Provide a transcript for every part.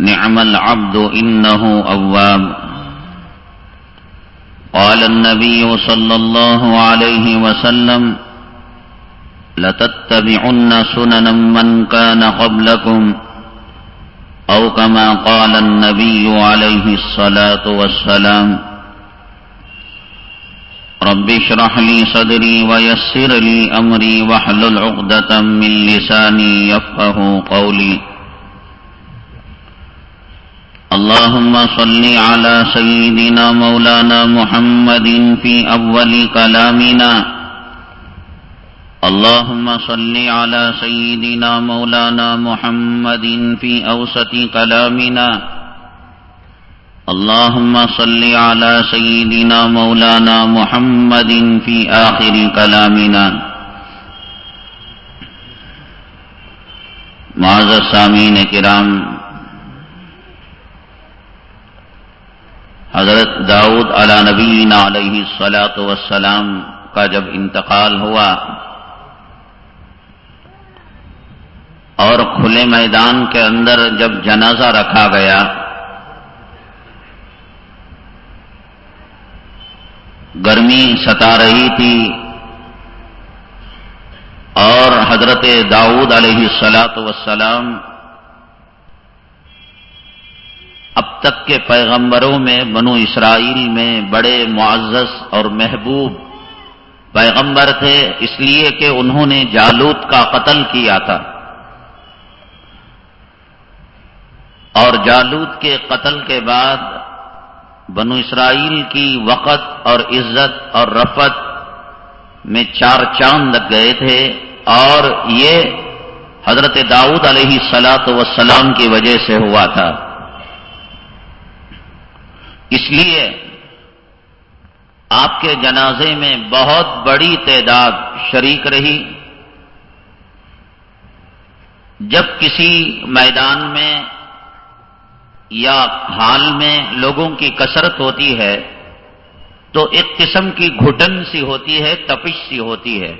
نعم العبد إنه أواب. قال النبي صلى الله عليه وسلم، لتتبعن سننا من كان قبلكم، أو كما قال النبي عليه الصلاة والسلام، رب اشرح لي صدري ويسر لي أمري وحلل عقدة من لساني يفقه قولي. اللهم صل على سيدنا مولانا محمد في أول كلامنا. اللهم صل على سيدنا مولانا محمد في أوسط كلامنا. اللهم صل على سيدنا مولانا محمد في آخر كلامنا. معذر سامین کرام حضرت داؤد علی نبینا علیہ السلاۃ وسلام کا جب انتقال ہوا اور کھلے میدان کے اندر جب جنازہ رکھا گیا، گرمی ستا رہی تھی اور حضرت داؤد علیہ السلاۃ وسلام اب تک کے پیغمبروں میں بنو اسرائیل میں بڑے معزز اور محبوب پیغمبر تھے، اس لیے کہ انہوں نے جالوت کا قتل کیا تھا۔ اور جالوت کے قتل کے بعد بنو اسرائیل کی وقت اور عزت اور رفت میں چار چاند لگ گئے تھے اور یہ حضرت داؤد علیہ سلاط وسلام کی وجہ سے ہوا تھا۔ اس لیے آپ کے جنازے میں بہت بڑی تعداد شریک رہی۔ جب کسی میدان میں یا حال میں لوگوں کی کثرت ہوتی ہے تو ایک قسم کی گھٹن سی ہوتی ہے، تپش سی ہوتی ہے۔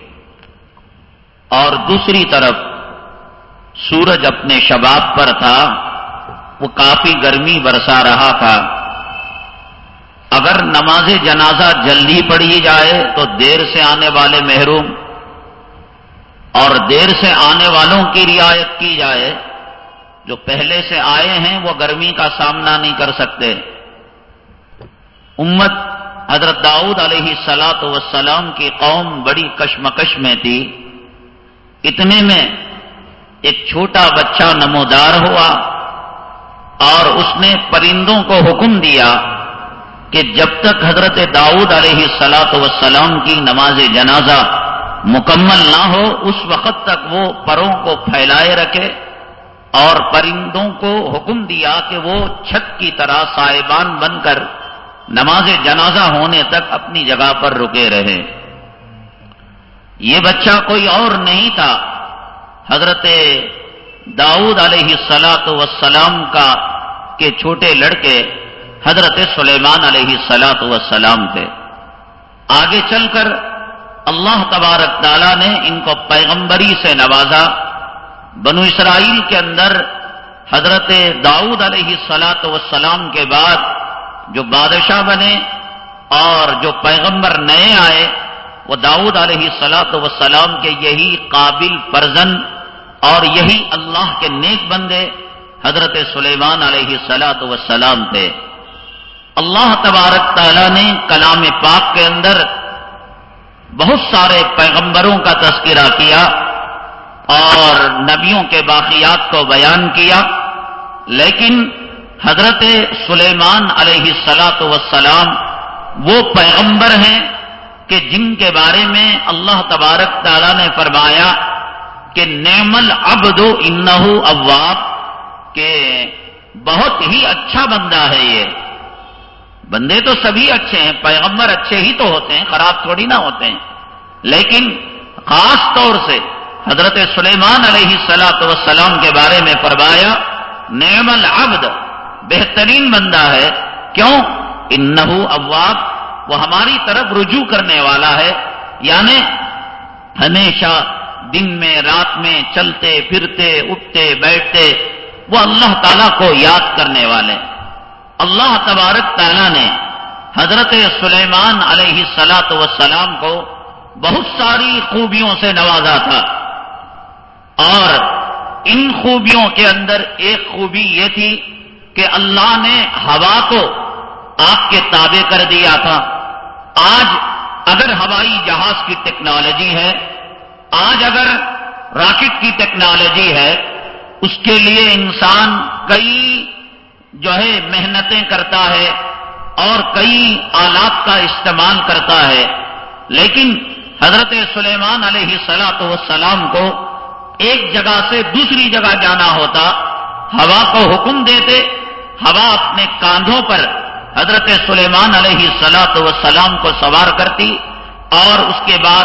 اور دوسری طرف سورج اپنے شباب پر تھا، وہ کافی گرمی برسا رہا تھا۔ اگر نماز جنازہ جلدی پڑھی جائے تو دیر سے آنے والے محروم اور دیر سے آنے والوں کی رعایت کی جائے، جو پہلے سے آئے ہیں وہ گرمی کا سامنا نہیں کر سکتے۔ امت حضرت داؤد علیہ سلاط وسلام کی قوم بڑی کشمکش میں تھی۔ اتنے میں ایک چھوٹا بچہ نمودار ہوا اور اس نے پرندوں کو حکم دیا کہ جب تک حضرت داؤد علیہ سلاط وسلام کی نماز جنازہ مکمل نہ ہو، اس وقت تک وہ پروں کو پھیلائے رکھے اور پرندوں کو حکم دیا کہ وہ چھت کی طرح صاحبان بن کر نماز جنازہ ہونے تک اپنی جگہ پر رکے رہے۔ یہ بچہ کوئی اور نہیں تھا۔ حضرت داؤد علیہ سلاط وسلام کا کے چھوٹے لڑکے حضرت سلیمان علیہ سلاط وسلام تھے آگے چل کر اللہ تبارک تعالیٰ نے ان کو پیغمبری سے نوازا۔ بنو اسرائیل کے اندر حضرت داؤد علیہ سلاط وسلام کے بعد جو بادشاہ بنے اور جو پیغمبر نئے آئے، وہ داؤد علیہ سلاط وسلام کے یہی قابل پرزن اور یہی اللہ کے نیک بندے حضرت سلیمان علیہ سلاط وسلام تھے۔ اللہ تبارک تعالیٰ نے کلام پاک کے اندر بہت سارے پیغمبروں کا تذکرہ کیا اور نبیوں کے باقیات کو بیان کیا، لیکن حضرت سلیمان علیہ السلاط وسلام وہ پیغمبر ہیں کہ جن کے بارے میں اللہ تبارک تعالیٰ نے فرمایا کہ نعم العبد انہو اواب، کہ بہت ہی اچھا بندہ ہے یہ۔ بندے تو سبھی اچھے ہیں، پیغمبر اچھے ہی تو ہوتے ہیں، خراب تھوڑی نہ ہوتے ہیں۔ لیکن خاص طور سے حضرت سلیمان علیہ سلاۃ وسلام کے بارے میں فرمایا، نعم العبد، بہترین بندہ ہے۔ کیوں؟ انہو اواب وہ ہماری طرف رجوع کرنے والا ہے۔ یعنی ہمیشہ دن میں، رات میں چلتے، پھرتے، اٹھتے، بیٹھتے، وہ اللہ تعالیٰ کو یاد کرنے والے۔ اللہ تبارک تعالیٰ نے حضرت سلیمان علیہ سلاۃ وسلام کو بہت ساری خوبیوں سے نوازا تھا۔ اور ان خوبیوں کے اندر ایک خوبی یہ تھی کہ اللہ نے ہوا کو آپ کے تابع کر دیا تھا۔ آج اگر ہوائی جہاز کی ٹیکنالوجی ہے، آج اگر راکٹ کی ٹیکنالوجی ہے، اس کے لیے انسان کئی جو ہے محنتیں کرتا ہے اور کئی آلات کا استعمال کرتا ہے۔ لیکن حضرت سلیمان علیہ سلاۃ وسلام کو ایک جگہ سے دوسری جگہ جانا ہوتا۔ ہوا کو حکم دیتے۔ ہوا اپنے کاندھوں پر حضرت سلیمان علیہ سلاۃ وسلام کو سوار کرتی اور اس کے بعد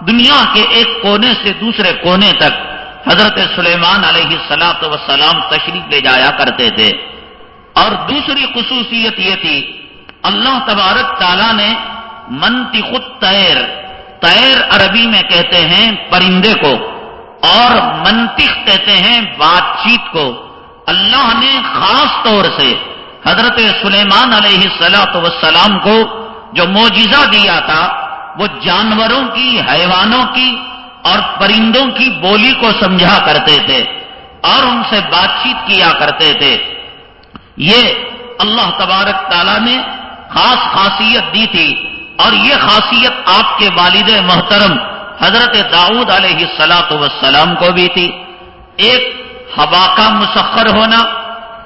دنیا کے ایک کونے سے دوسرے کونے تک حضرت سلیمان علیہ سلاۃ وسلام تشریف لے جایا کرتے تھے۔ اور دوسری خصوصیت یہ تھی، اللہ تبارک تعالیٰ نے منطق تیر تیر عربی میں کہتے ہیں پرندے کو، اور منطق کہتے ہیں بات چیت کو۔ اللہ نے خاص طور سے حضرت سلیمان علیہ السلاط وسلام کو جو موجزہ دیا تھا، وہ جانوروں کی، حیوانوں کی اور پرندوں کی بولی کو سمجھا کرتے تھے اور ان سے بات چیت کیا کرتے تھے۔ یہ اللہ تبارک تعالیٰ نے خاص خاصیت دی تھی اور یہ خاصیت آپ کے والد محترم حضرت داؤد علیہ السلاط وسلام کو بھی تھی۔ ایک ہوا کا مسخر ہونا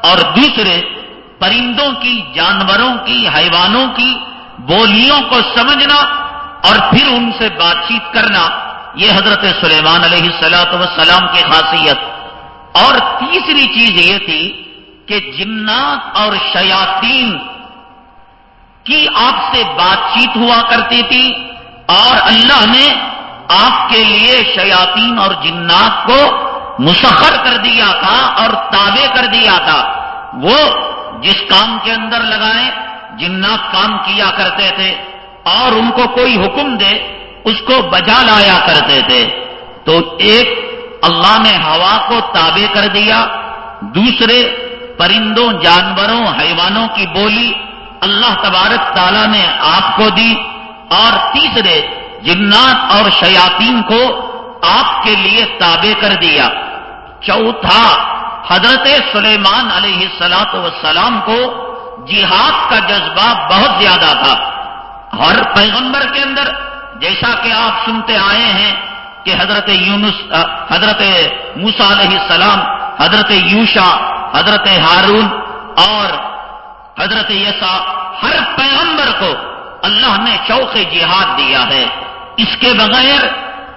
اور دوسرے پرندوں کی، جانوروں کی، حیوانوں کی بولیوں کو سمجھنا اور پھر ان سے بات چیت کرنا، یہ حضرت سلیمان علیہ السلاط وسلام کی خاصیت۔ اور تیسری چیز یہ تھی کہ جنات اور شیاطین کی آپ سے بات چیت ہوا کرتی تھی اور اللہ نے آپ کے لیے شیاطین اور جنات کو مسخر کر دیا تھا اور تابع کر دیا تھا۔ وہ جس کام کے اندر لگائیں جنات کام کیا کرتے تھے اور ان کو کوئی حکم دے، اس کو بجا لایا کرتے تھے۔ تو ایک اللہ نے ہوا کو تابع کر دیا، دوسرے پرندوں، جانوروں، حیوانوں کی بولی اللہ تبارک تعالیٰ نے آپ کو دی اور تیسرے جنات اور شیاطین کو آپ کے لیے تابع کر دیا۔ چوتھا، حضرت سلیمان علیہ السلاط وسلام کو جہاد کا جذبہ بہت زیادہ تھا۔ ہر پیغمبر کے اندر جیسا کہ آپ سنتے آئے ہیں کہ حضرت یونس، حضرت موسا علیہ السلام، حضرت یوشا حضرت ہارون اور حضرت یسا ہر پیغمبر کو اللہ نے شوق جہاد دیا ہے۔ اس کے بغیر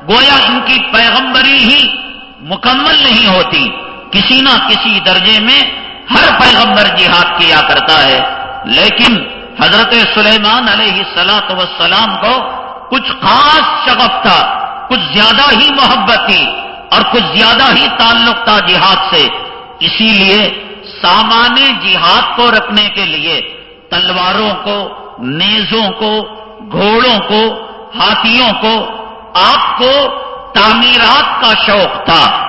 گویا ان کی پیغمبری ہی مکمل نہیں ہوتی۔ کسی نہ کسی درجے میں ہر پیغمبر جہاد کیا کرتا ہے۔ لیکن حضرت سلیمان علیہ سلاط وسلام کو کچھ خاص شغف تھا، کچھ زیادہ ہی محبت تھی اور کچھ زیادہ ہی تعلق تھا جہاد سے۔ اسی لیے سامان جہاد کو رکھنے کے لیے تلواروں کو، نیزوں کو، گھوڑوں کو، ہاتھیوں کو، آپ کو تعمیرات کا شوق تھا۔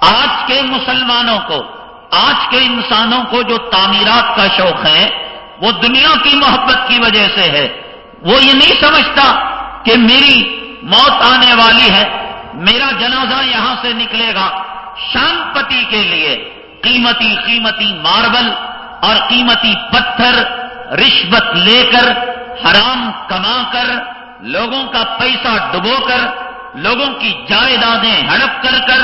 آج کے مسلمانوں کو، آج کے انسانوں کو جو تعمیرات کا شوق ہے، وہ دنیا کی محبت کی وجہ سے ہے۔ وہ یہ نہیں سمجھتا کہ میری موت آنے والی ہے، میرا جنازہ یہاں سے نکلے گا۔ شان پتی کے لیے قیمتی قیمتی ماربل اور قیمتی پتھر رشوت لے کر، حرام کما کر، لوگوں کا پیسہ ڈبو کر، لوگوں کی جائیدادیں ہڑپ کر کر،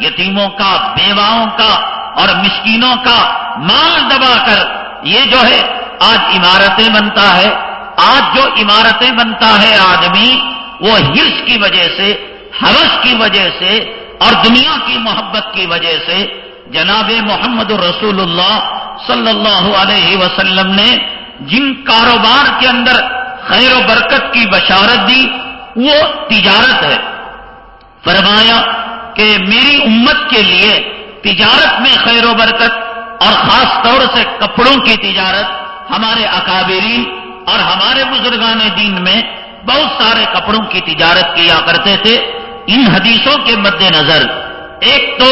یتیموں کا، بیواؤں کا اور مسکینوں کا مال دبا کر، یہ جو ہے، آج عمارتیں بنتا ہے۔ آج جو عمارتیں بنتا ہے آدمی، وہ ہرس کی وجہ سے، حوث کی وجہ سے اور دنیا کی محبت کی وجہ سے جناب محمد رسول اللہ صلی اللہ علیہ وسلم نے جن کاروبار کے اندر خیر و برکت کی بشارت دی، وہ تجارت ہے۔ فرمایا کہ میری امت کے لیے تجارت میں خیر و برکت اور خاص طور سے کپڑوں کی تجارت ہمارے اکابری اور ہمارے بزرگان دین میں بہت سارے کپڑوں کی تجارت کیا کرتے تھے۔ ان حدیثوں کے مد نظر ایک تو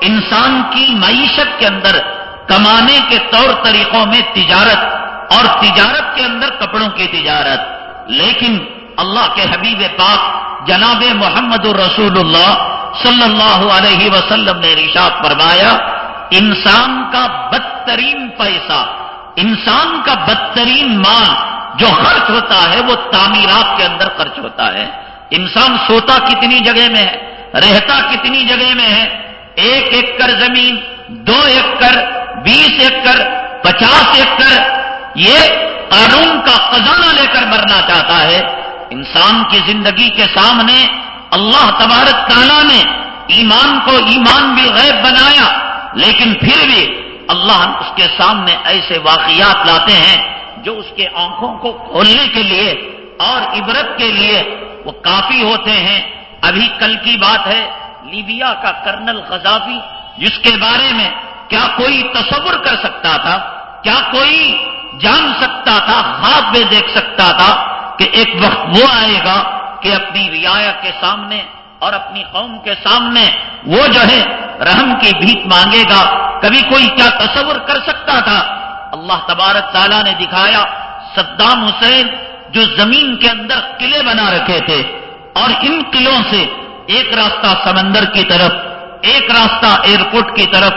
انسان کی معیشت کے اندر کمانے کے طور طریقوں میں تجارت اور تجارت کے اندر کپڑوں کی تجارت، لیکن اللہ کے حبیب پاک جناب محمد الرسول اللہ صلی اللہ علیہ وسلم نے رشاد فرمایا، انسان کا بدترین پیسہ، انسان کا بدترین مال جو خرچ ہوتا ہے وہ تعمیرات کے اندر خرچ ہوتا ہے۔ انسان سوتا کتنی جگہ میں ہے، رہتا کتنی جگہ میں ہے، ایک ایکڑ زمین، دو ایکڑ، بیس ایکڑ، پچاس ایکڑ، یہ قانون کا خزانہ لے کر مرنا چاہتا ہے۔ انسان کی زندگی کے سامنے اللہ تبارک تعالیٰ نے ایمان کو ایمان بھی غیب بنایا، لیکن پھر بھی اللہ اس کے سامنے ایسے واقعات لاتے ہیں جو اس کے آنکھوں کو کھولنے کے لیے اور عبرت کے لیے وہ کافی ہوتے ہیں۔ ابھی کل کی بات ہے، لیبیا کا کرنل خزافی جس کے بارے میں کیا کوئی تصور کر سکتا تھا، کیا کوئی جان سکتا تھا، خواب میں دیکھ سکتا تھا کہ ایک وقت وہ آئے گا کہ اپنی رعایا کے سامنے اور اپنی قوم کے سامنے وہ جو ہے رحم کی بھیت مانگے گا۔ کبھی کوئی کیا تصور کر سکتا تھا؟ اللہ تبارک تعالیٰ نے دکھایا، صدام حسین جو زمین کے اندر قلعے بنا رکھے تھے اور ان قلعوں سے ایک راستہ سمندر کی طرف، ایک راستہ ایئرپورٹ کی طرف،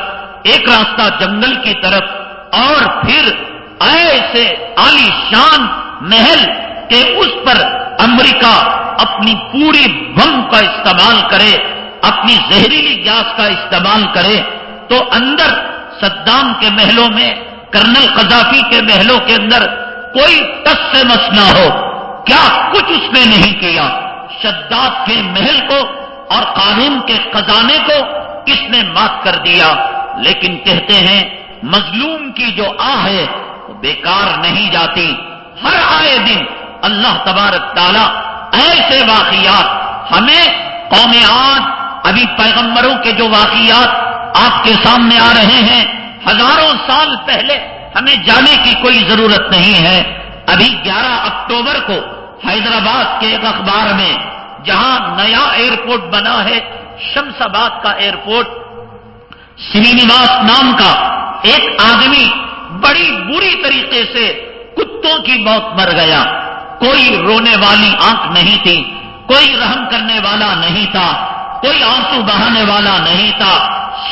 ایک راستہ جنگل کی طرف، اور پھر ایسے عالی شان محل کہ اس پر امریکہ اپنی پوری بم کا استعمال کرے، اپنی زہریلی گیس کا استعمال کرے، تو اندر صدام کے محلوں میں، کرنل قذافی کے محلوں کے اندر کوئی ٹس سے مس نہ ہو۔ کیا کچھ اس نے نہیں کیا؟ شداد کے محل کو اور قانون کے خزانے کو اس نے مات کر دیا۔ لیکن کہتے ہیں، مظلوم کی جو آ ہے، وہ بیکار نہیں جاتی۔ ہر آئے دن اللہ تبارک تعالیٰ ایسے واقعات، ہمیں قوم آج ابھی پیغمبروں کے جو واقعات آپ کے سامنے آ رہے ہیں، ہزاروں سال پہلے ہمیں جانے کی کوئی ضرورت نہیں ہے۔ ابھی گیارہ اکتوبر کو حیدرآباد کے ایک اخبار میں جہاں نیا ایئرپورٹ بنا ہے، شمس آباد کا ایئرپورٹ سرینواس نام کا ایک آدمی بڑی بری طریقے سے کتوں کی موت مر گیا۔ کوئی رونے والی آنکھ نہیں تھی، کوئی رحم کرنے والا نہیں تھا، کوئی آنسو بہانے والا نہیں تھا،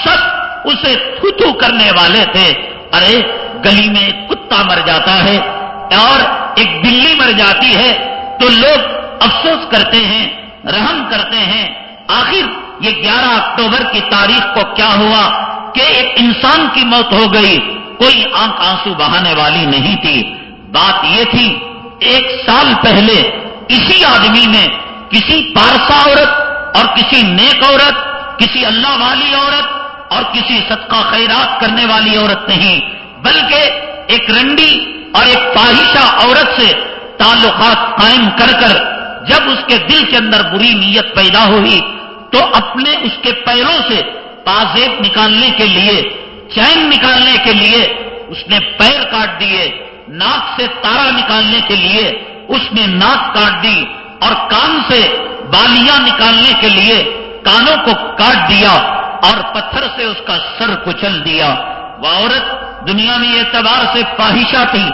سب اسے تھو کرنے والے تھے۔ ارے گلی میں ایک کتا مر جاتا ہے اور ایک بلی مر جاتی ہے تو لوگ افسوس کرتے ہیں، رحم کرتے ہیں۔ آخر یہ گیارہ اکتوبر کی تاریخ کو کیا ہوا کہ ایک انسان کی موت ہو گئی۔ کوئی آنکھ آنسو بہانے والی نہیں تھی۔ بات یہ تھی، ایک سال پہلے اسی آدمی نے کسی پارسا عورت اور کسی نیک عورت، کسی اللہ والی عورت اور کسی صدقہ خیرات کرنے والی عورت نہیں بلکہ ایک رنڈی اور ایک پاہشہ عورت سے تعلقات قائم کر کر جب اس کے دل کے اندر بری نیت پیدا ہوئی تو اپنے اس کے پیروں سے پازیب نکالنے کے لیے، چین نکالنے کے لیے اس نے پیر کاٹ دیے، ناک سے تارا نکالنے کے لیے اس نے ناک کاٹ دی اور کان سے بالیاں نکالنے کے لیے کانوں کو کاٹ دیا اور پتھر سے اس کا سر کچل دیا۔ وہ عورت دنیا میں اعتبار سے پاہشہ تھی،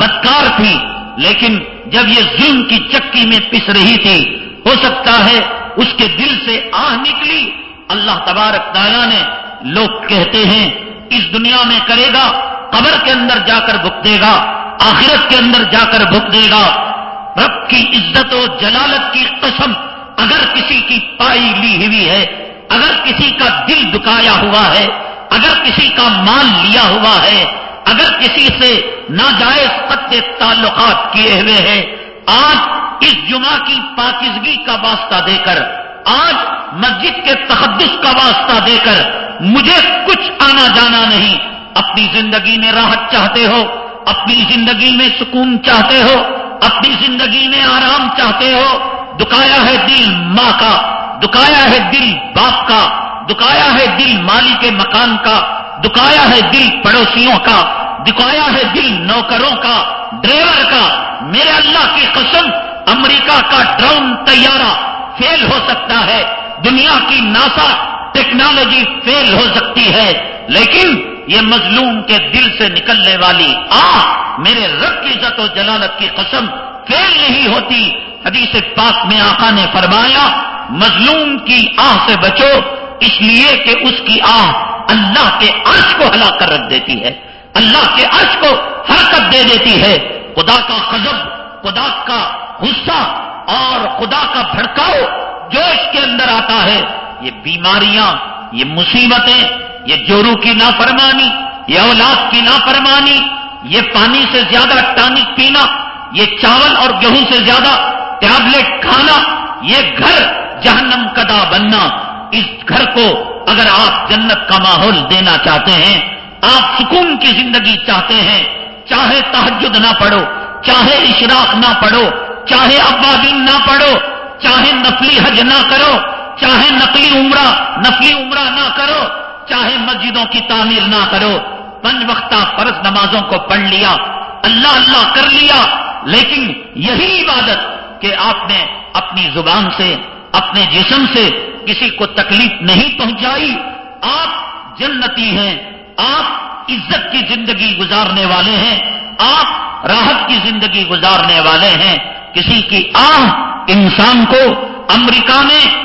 بدکار تھی، لیکن جب یہ ظلم کی چکی میں پس رہی تھی، ہو سکتا ہے اس کے دل سے آہ نکلی۔ اللہ تبارک تعالیٰ نے، لوگ کہتے ہیں، اس دنیا میں کرے گا، قبر کے اندر جا کر بک دے گا، آخرت کے اندر جا کر بھک دے گا۔ رب کی عزت و جلالت کی قسم اگر کسی کی پائی لی ہوئی ہے، اگر کسی کا دل دکایا ہوا ہے اگر کسی کا مال لیا ہوا ہے، اگر کسی سے ناجائز قط تعلقات کیے ہوئے ہیں آج اس جمعہ کی پاکزگی کا واسطہ دے کر، آج مسجد کے تحدث کا واسطہ دے کر مجھے کچھ آنا جانا نہیں۔ اپنی زندگی میں راحت چاہتے ہو، اپنی زندگی میں سکون چاہتے ہو، اپنی زندگی میں آرام چاہتے ہو۔ دکایا ہے دل ماں کا دکایا ہے دل باپ کا۔ دکایا ہے دل مالی کے مکان کا، دکایا ہے دل پڑوسیوں کا، دکایا ہے دل نوکروں کا، ڈرائیور کا، میرے اللہ کی قسم، امریکہ کا ڈرون طیارہ فیل ہو سکتا ہے، دنیا کی ناسا ٹیکنالوجی فیل ہو سکتی ہے، لیکن یہ مظلوم کے دل سے نکلنے والی آ میرے رب کی عزت و جلالت کی قسم فیل نہیں ہوتی۔ حدیث پاک میں آقا نے فرمایا، مظلوم کی آہ سے بچو۔ اس لیے کہ اس کی آہ اللہ کے عرش کو ہلا کر رکھ دیتی ہے۔ اللہ کے عرش کو حرکت دے دیتی ہے۔ خدا کا قزب خدا کا غصہ اور خدا کا بھڑکاؤ جو اس کے اندر آتا ہے، یہ بیماریاں، یہ مصیبتیں، یہ جورو کی نافرمانی، یہ اولاد کی نافرمانی، یہ پانی سے زیادہ ٹانک پینا، یہ چاول اور گیہوں سے زیادہ ٹیبلٹ کھانا، یہ گھر جہنم کدا بننا۔ اس گھر کو اگر آپ جنت کا ماحول دینا چاہتے ہیں، آپ سکون کی زندگی چاہتے ہیں، چاہے تحجد نہ پڑھو، چاہے اشراق نہ پڑھو، چاہے ابابین نہ پڑھو، چاہے نفلی حج نہ کرو، چاہے نقلی عمرہ، نفلی عمرہ نہ کرو، چاہے مسجدوں کی تعمیر نہ کرو، پنج وقتہ فرض نمازوں کو پڑھ لیا، اللہ اللہ کر لیا، لیکن یہی عبادت کہ آپ نے اپنی زبان سے، اپنے جسم سے کسی کو تکلیف نہیں پہنچائی۔ آپ جنتی ہیں، آپ عزت کی زندگی گزارنے والے ہیں، آپ راحت کی زندگی گزارنے والے ہیں۔ کسی کی آہ انسان کو امریکہ نے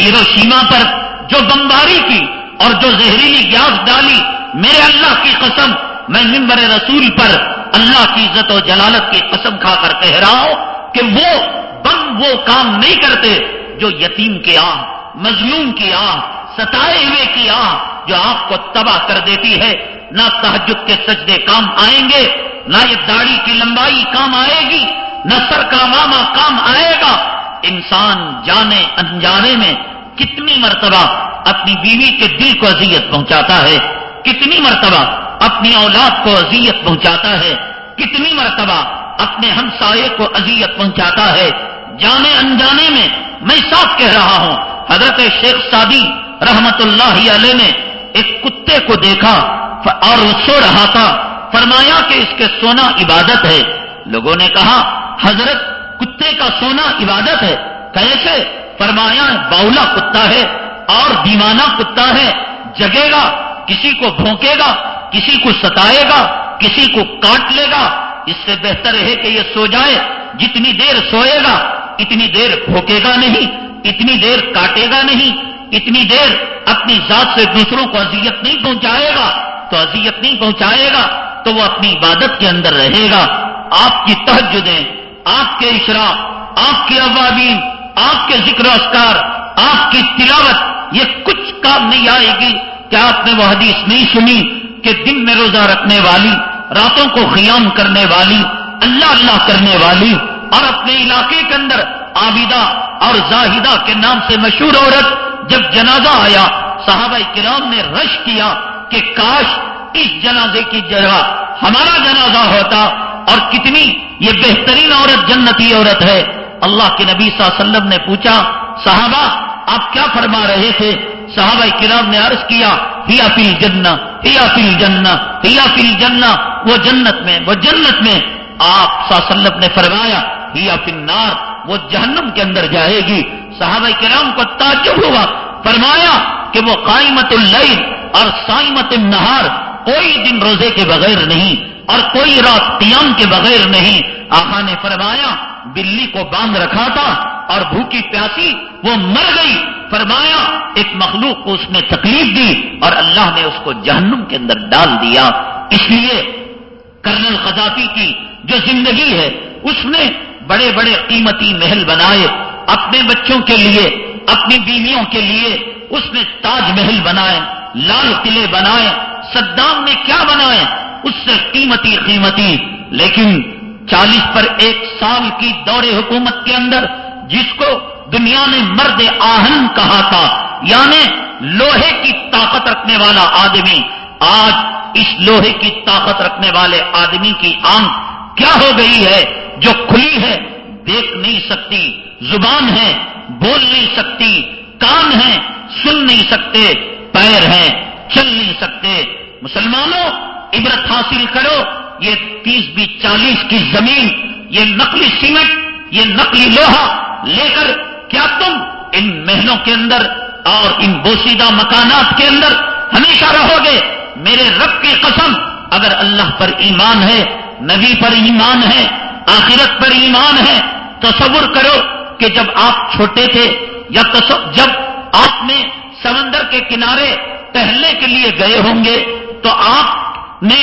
ہیرو سیما پر جو بمباری کی اور جو زہریلی گیس ڈالی، میرے اللہ کی قسم، میں ممبر رسول پر اللہ کی عزت و جلالت کی قسم کھا کر کہہ رہا ہوں کہ وہ بم، وہ کام نہیں کرتے جو یتیم کے آ مظلوم کی آ ستائے ہوئے کی آ جو آپ کو تباہ کر دیتی ہے، نہ تحجد کے سجدے کام آئیں گے، نہ یہ داڑھی کی لمبائی کام آئے گی، نہ سر کا ماما کام آئے گا۔ انسان جانے انجانے میں کتنی مرتبہ اپنی بیوی کے دل کو اذیت پہنچاتا ہے، کتنی مرتبہ اپنی اولاد کو اذیت پہنچاتا ہے، کتنی مرتبہ اپنے ہمسائے کو اذیت پہنچاتا ہے۔ جانے انجانے میں میں صاف کہہ رہا ہوں۔ حضرت شیخ سادی رحمت اللہ علیہ نے ایک کتے کو دیکھا اور سو رہا تھا۔ فرمایا کہ اس کے سونا عبادت ہے۔ لوگوں نے کہا، حضرت کتے کا سونا عبادت ہے؟ کیسے؟ فرمایا، باؤلا کتا ہے اور دیوانہ کتا ہے۔ جگے گا، کسی کو بھونکے گا، کسی کو ستائے گا، کسی کو کاٹ لے گا۔ اس سے بہتر ہے کہ یہ سو جائے۔ جتنی دیر سوئے گا اتنی دیر بھوکے گا نہیں، اتنی دیر کاٹے گا نہیں، اتنی دیر اپنی ذات سے دوسروں کو اذیت نہیں پہنچائے گا۔ تو اذیت نہیں پہنچائے گا، تو وہ اپنی عبادت کے اندر رہے گا۔ آپ کی تحجدیں آپ کے اشرا آپ کی عوابین، آپ کے ذکر اسکار آپ کی تلاوت، یہ کچھ کام نہیں آئے گی۔ کیا آپ نے وہ حدیث نہیں سنی کہ دن میں روزہ رکھنے والی، راتوں کو قیام کرنے والی، اللہ اللہ کرنے والی اور اپنے علاقے کے اندر عابدہ اور زاہدہ کے نام سے مشہور عورت جب جنازہ آیا، صحابہ کرام نے رش کیا کہ کاش اس جنازے کی جگہ ہمارا جنازہ ہوتا اور کتنی یہ بہترین عورت جنتی عورت ہے۔ اللہ کے نبی صلی اللہ علیہ وسلم نے پوچھا، صحابہ، آپ کیا فرما رہے تھے؟ صحابہ کرام نے عرض کیا، ہیا فل جنا ہیا فل جنا ہیا فل جنا وہ جنت میں، وہ جنت میں۔ آپ صلی اللہ علیہ وسلم نے فرمایا ہیا فل نار وہ جہنم کے اندر جائے گی۔ صحابہ کرام کو تعجب ہوا، فرمایا کہ وہ قائمت اللیل اور سائمت النہار کوئی دن روزے کے بغیر نہیں اور کوئی رات قیام کے بغیر نہیں۔ آقا نے فرمایا، بلی کو باندھ رکھا تھا اور بھوکی پیاسی وہ مر گئی۔ فرمایا، ایک مخلوق کو اس نے تکلیف دی اور اللہ نے اس کو جہنم کے اندر ڈال دیا۔ اس لیے کرنل خزافی کی جو زندگی ہے، اس نے بڑے بڑے قیمتی محل بنائے، اپنے بچوں کے لیے، اپنی بیویوں کے لیے اس نے تاج محل بنائے، لال قلعے بنائے، صدام نے کیا بنائے؟ اس سے قیمتی قیمتی۔ لیکن چالیس پر ایک سال کی دور حکومت کے اندر، جس کو دنیا نے مرد آہن کہا تھا یعنی لوہے کی طاقت رکھنے والا آدمی، آج اس لوہے کی طاقت رکھنے والے آدمی کی آنکھ کیا ہو گئی ہے؟ جو کھلی ہے، دیکھ نہیں سکتی، زبان ہے، بول نہیں سکتی، کان ہے، سن نہیں سکتے، پیر ہیں چل نہیں سکتے۔ مسلمانوں، عبرت حاصل کرو، یہ تیس بھی چالیس کی زمین، یہ نقلی سیمنٹ، یہ نقلی لوہا، لے کر کیا تم ان محلوں کے اندر اور ان بوسیدہ مکانات کے اندر ہمیشہ رہو گے؟ میرے رب کی قسم، اگر اللہ پر ایمان ہے، نبی پر ایمان ہے آخرت پر ایمان ہے، تصور کرو کہ جب آپ چھوٹے تھے یا جب آپ نے سمندر کے کنارے ٹہلنے کے لیے گئے ہوں گے، تو آپ نے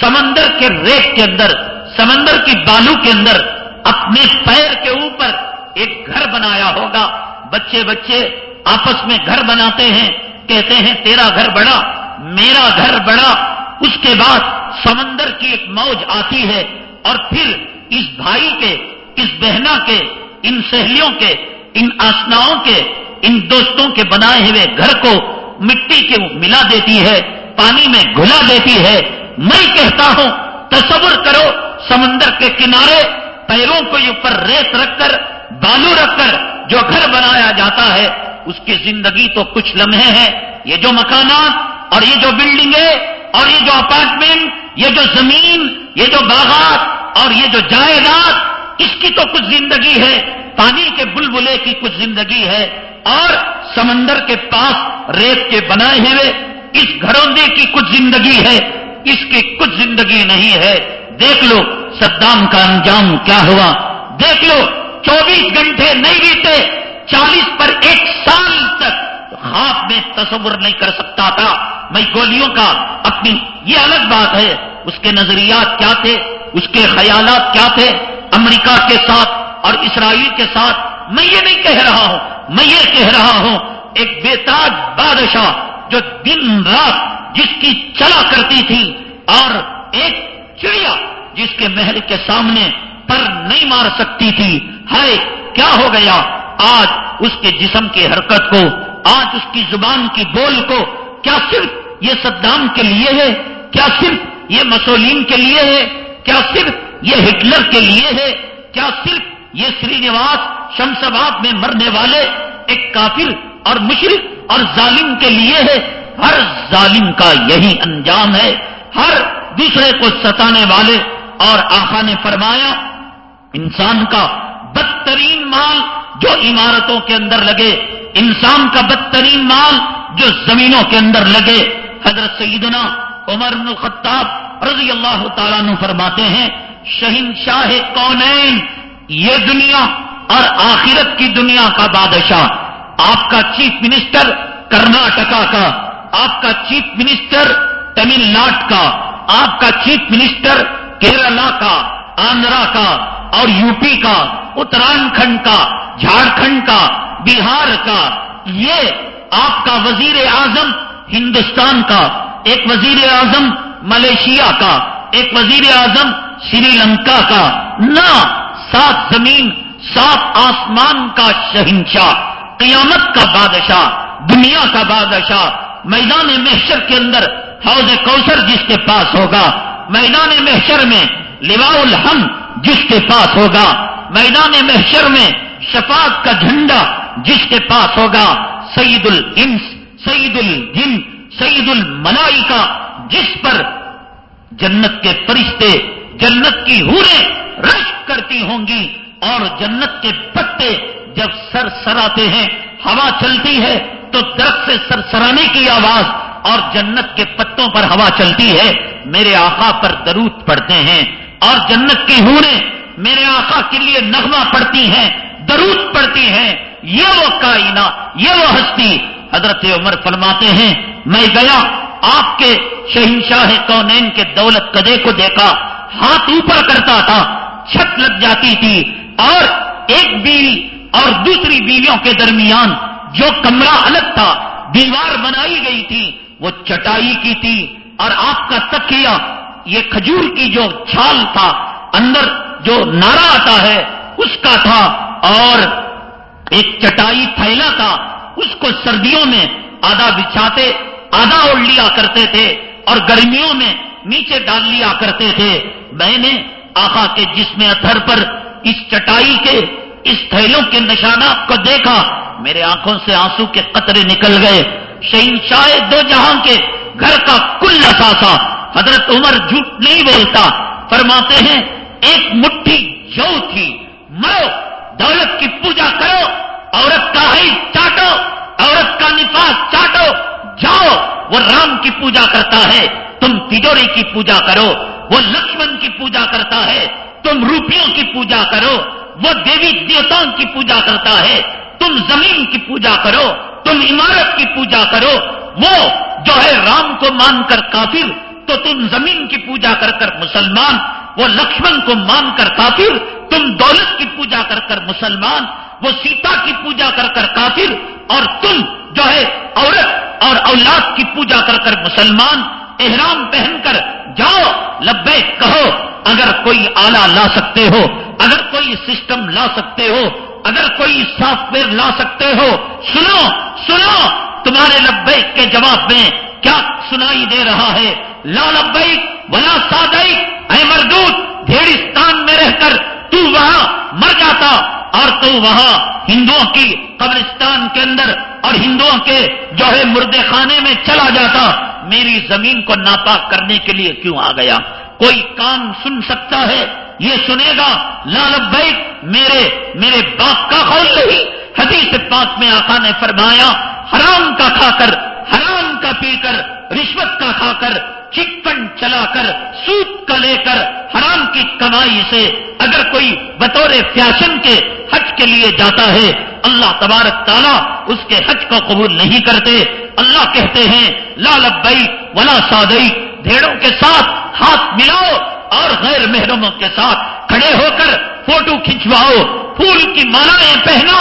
سمندر کے ریت کے اندر، سمندر کی بالو کے اندر اپنے پیر کے اوپر ایک گھر بنایا ہوگا۔ بچے بچے آپس میں گھر بناتے ہیں، کہتے ہیں، تیرا گھر بڑا، میرا گھر بڑا۔ اس کے بعد سمندر کی ایک موج آتی ہے اور پھر اس بھائی کے، اس بہنا کے، ان سہیلیوں کے، ان آسناؤں کے، ان دوستوں کے بنائے ہوئے گھر کو مٹی کے ملا دیتی ہے، پانی میں گھلا دیتی ہے۔ میں کہتا ہوں، تصور کرو، سمندر کے کنارے پیروں کو اوپر ریت رکھ کر، بالو رکھ کر جو گھر بنایا جاتا ہے، اس کی زندگی تو کچھ لمحے ہیں۔ یہ جو مکانات اور یہ جو بلڈنگیں اور یہ جو اپارٹمنٹ یہ جو زمین، یہ جو باغات اور یہ جو جائیداد، اس کی تو کچھ زندگی ہے۔ پانی کے بلبلے کی کچھ زندگی ہے۔ اور سمندر کے پاس ریت کے بنائے ہوئے اس گھروندے کی کچھ زندگی ہے۔ اس کی کچھ زندگی نہیں ہے۔ دیکھ لو صدام کا انجام کیا ہوا۔ دیکھ لو چوبیس گھنٹے نہیں بیتے، چالیس پر ایک سال تک۔ خواب میں تصور نہیں کر سکتا تھا۔ میں گولیوں کا اپنی یہ الگ بات ہے، اس کے نظریات کیا تھے؟ اس کے خیالات کیا تھے؟ امریکہ کے ساتھ اور اسرائیل کے ساتھ میں یہ نہیں کہہ رہا ہوں، میں یہ کہہ رہا ہوں، ایک بےتاج بادشاہ جو دن رات جس کی چلا کرتی تھی اور ایک چڑیا جس کے محل کے سامنے پر نہیں مار سکتی تھی۔ ہے کیا ہو گیا؟ آج اس کے جسم کی حرکت کو آج اس کی زبان کی بول کو کیا صرف یہ صدام کے لیے ہے؟ کیا صرف یہ مسولین کے لیے ہے؟ کیا صرف یہ ہٹلر کے لیے ہے؟ کیا صرف یہ سری نواس شمسباد میں مرنے والے ایک کافر اور مشرق اور ظالم کے لیے ہے؟ ہر ظالم کا یہی انجام ہے۔ ہر دوسرے کو ستانے والے اور آخا نے فرمایا، انسان کا بدترین مال جو عمارتوں کے اندر لگے انسان کا بدترین مال جو زمینوں کے اندر لگے، حضرت سیدنا عمر بن الخطاب رضی اللہ تعالیٰ نے فرماتے ہیں، شہین شاہ کونین، یہ دنیا اور آخرت کی دنیا کا بادشاہ، آپ کا چیف منسٹر کرناٹکا کا، آپ کا چیف منسٹر تمل ناڈ کا، آپ کا چیف منسٹر کیرلا کا آندرا کا اور یو پی کا اتراکھنڈ کا، جھارکھنڈ کا، بہار کا، یہ آپ کا وزیر اعظم ہندوستان کا، ایک وزیر اعظم ملیشیا کا، ایک وزیر اعظم سری لنکا کا، نہ سات زمین سات آسمان کا شہنشاہ، قیامت کا بادشاہ، دنیا کا بادشاہ، میدان محشر کے اندر حوض کوثر جس کے پاس ہوگا، میدان محشر میں لوا الحم جس کے پاس ہوگا، میدان محشر میں شفاعت کا جھنڈا جس کے پاس ہوگا سعید الانس سعید الجن سعید الملائکہ، جس پر جنت کے فرشتے جنت کی ہورے رش کرتی ہوں گی اور جنت کے پتے جب سر سراتے ہیں، ہوا چلتی ہے تو درخت سے سر سرانے کی آواز اور جنت کے پتوں پر ہوا چلتی ہے۔ میرے آقا پر درود پڑتے ہیں۔ اور جنت کی ہورے میرے آقا کے لیے نغمہ پڑتی ہیں، درود پڑتی ہیں۔ یہ وہ کائنا یہ وہ ہستی۔ حضرت عمر فرماتے ہیں، میں گیا آپ کے شہنشاہ کونین کے دولت کدے کو دیکھا، ہاتھ اوپر کرتا تھا، چھت لگ جاتی تھی۔ اور ایک بیوی اور دوسری بیویوں کے درمیان جو کمرہ الگ تھا، دیوار بنائی گئی تھی، وہ چٹائی کی تھی اور آپ کا تکیا یہ کھجور کی جو چھال تھا اندر جو نارا آتا ہے، اس کا تھا اور ایک چٹائی تھیلا تھا، اس کو سردیوں میں آدھا بچھاتے، آدھا اوڑھ لیا کرتے تھے اور گرمیوں میں نیچے ڈال لیا کرتے تھے۔ میں نے آخا کے جسم اتھر پر اس چٹائی کے، اس تھیلوں کے نشانات کو دیکھا۔ میرے آنکھوں سے آنسو کے قطرے نکل گئے۔ شہین شاہ دو جہاں کے گھر کا کل اثاثہ حضرت عمر جھوٹ نہیں بولتا، فرماتے ہیں، ایک مٹھی جو تھی، مرو، دولت کی پوجا کرو، عورت کا ہی چاٹو، عورت کا نفاذ چاٹو، جاؤ، وہ رام کی پوجا کرتا ہے، تم تجوری کی پوجا کرو، وہ لکشمن کی پوجا کرتا ہے، تم روپیوں کی پوجا کرو، وہ دیوی دیوتاؤں کی پوجا کرتا ہے، تم زمین کی پوجا کرو، تم عمارت کی پوجا کرو، وہ جو ہے رام کو مان کر کافر تو تم زمین کی پوجا کر کر مسلمان، وہ لکشمن کو مان کر کافر، تم دولت کی پوجا کر کر مسلمان، وہ سیتا کی پوجا کر کر کافر، اور تم جو ہے عورت اور اولاد کی پوجا کر کر مسلمان، احرام پہن کر جاؤ لبے کہو، اگر کوئی آلہ لا سکتے ہو، اگر کوئی سسٹم لا سکتے ہو، اگر کوئی سافٹ ویئر لا سکتے ہو، سنو سنو، تمہارے لبیک کے جواب میں کیا سنائی دے رہا ہے؟ لا لبیک ولا سادئی اے مردود ڈھیڑستان میں رہ کر تو وہاں مر جاتا اور تو وہاں ہندوؤں کی قبرستان کے اندر اور ہندوؤں کے جو ہے مردے خانے میں چلا جاتا۔ میری زمین کو ناپاک کرنے کے لیے کیوں آ گیا؟ کوئی کام سن سکتا ہے؟ یہ سنے گا لال بیک میرے میرے باپ کا قول نہیں۔ حدیث پاک میں آقا نے فرمایا، حرام کا کھا کر حرام کا پی کر، رشوت کا کھا کر، چکن چلا کر، سوت کا لے کر، حرام کی کمائی سے اگر کوئی بطور فیشن کے حج کے لیے جاتا ہے، اللہ تبارک تعالیٰ اس کے حج کو قبول نہیں کرتے۔ اللہ کہتے ہیں لال ابئی ولا سادئی بھیڑوں کے ساتھ ہاتھ ملاؤ اور غیر محرموں کے ساتھ کھڑے ہو کر فوٹو کھنچواؤ۔ پھول کی مالائیں پہنو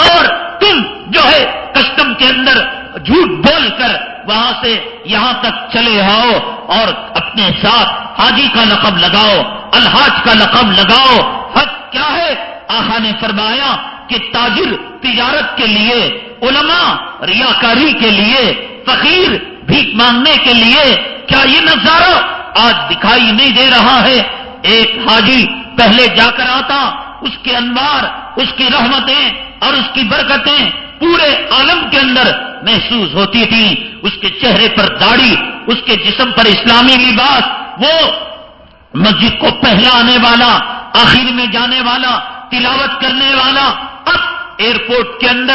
اور تم جو ہے، کسٹم کے اندر جھوٹ بول کر وہاں سے یہاں تک چلے آؤ اور اپنے ساتھ حاجی کا لقب لگاؤ، الحاج کا لقب لگاؤ۔ حق کیا ہے؟ آہا نے فرمایا کہ تاجر تجارت کے لیے، علماء ریاکاری کے لیے، فقیر بھیک مانگنے کے لیے کیا یہ نظارہ آج دکھائی نہیں دے رہا ہے؟ ایک حاجی پہلے جا کر آتا، اس کے انوار، اس کی رحمتیں اور اس کی برکتیں پورے عالم کے اندر محسوس ہوتی تھی۔ اس کے چہرے پر داڑھی، اس کے جسم پر اسلامی لباس، وہ مسجد کو پہلا آنے والا، آخر میں جانے والا، تلاوت کرنے والا۔ اب ایئرپورٹ کے اندر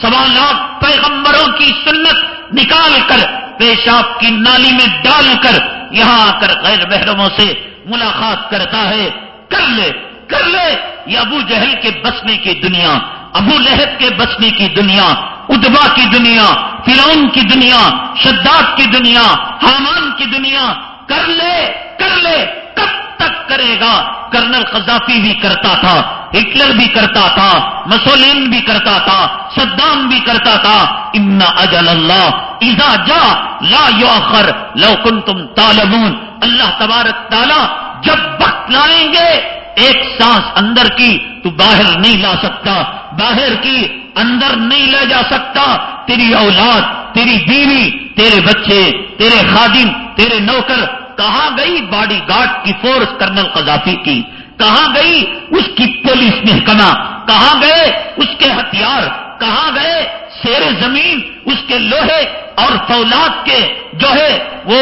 سوا لاکھ پیغمبروں کی سنت نکال کر پیشاب کی نالی میں ڈال کر یہاں آ کر غیر محرموں سے ملاقات کرتا ہے۔ کر لے کر لے، یہ ابو جہل کے بسنے کی دنیا۔ ابو لہب کے بسنے کی دنیا، ادبا کی دنیا فرون کی دنیا، شداد کی دنیا، حامان کی دنیا، کر لے کر لے، کب تک کرے گا؟ کرنل قذافی بھی کرتا تھا، ہٹلر بھی کرتا تھا، مسولین بھی کرتا تھا، صدام بھی کرتا تھا۔ امنا اجل اللہ ایزا جا لا یو آخر لو کن تم تالمون اللہ تبارک تالا جب وقت لائیں گے ایک سانس اندر کی تو باہر نہیں لا سکتا، باہر کی اندر نہیں لے جا سکتا۔ تیری اولاد، تیری بیوی، تیرے بچے، تیرے خادم، تیرے نوکر، کہاں گئی باڈی گارڈ کی فورس کرنل قذافی کی؟ کہاں گئی اس کی پولیس محکمہ؟ کہاں گئے اس کے ہتھیار؟ کہاں گئے شیر زمین اس کے لوہے اور فولاد کے جو ہے وہ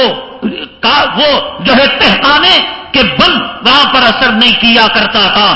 وہ جو ہے تہکانے کے بند وہاں پر اثر نہیں کیا کرتا تھا،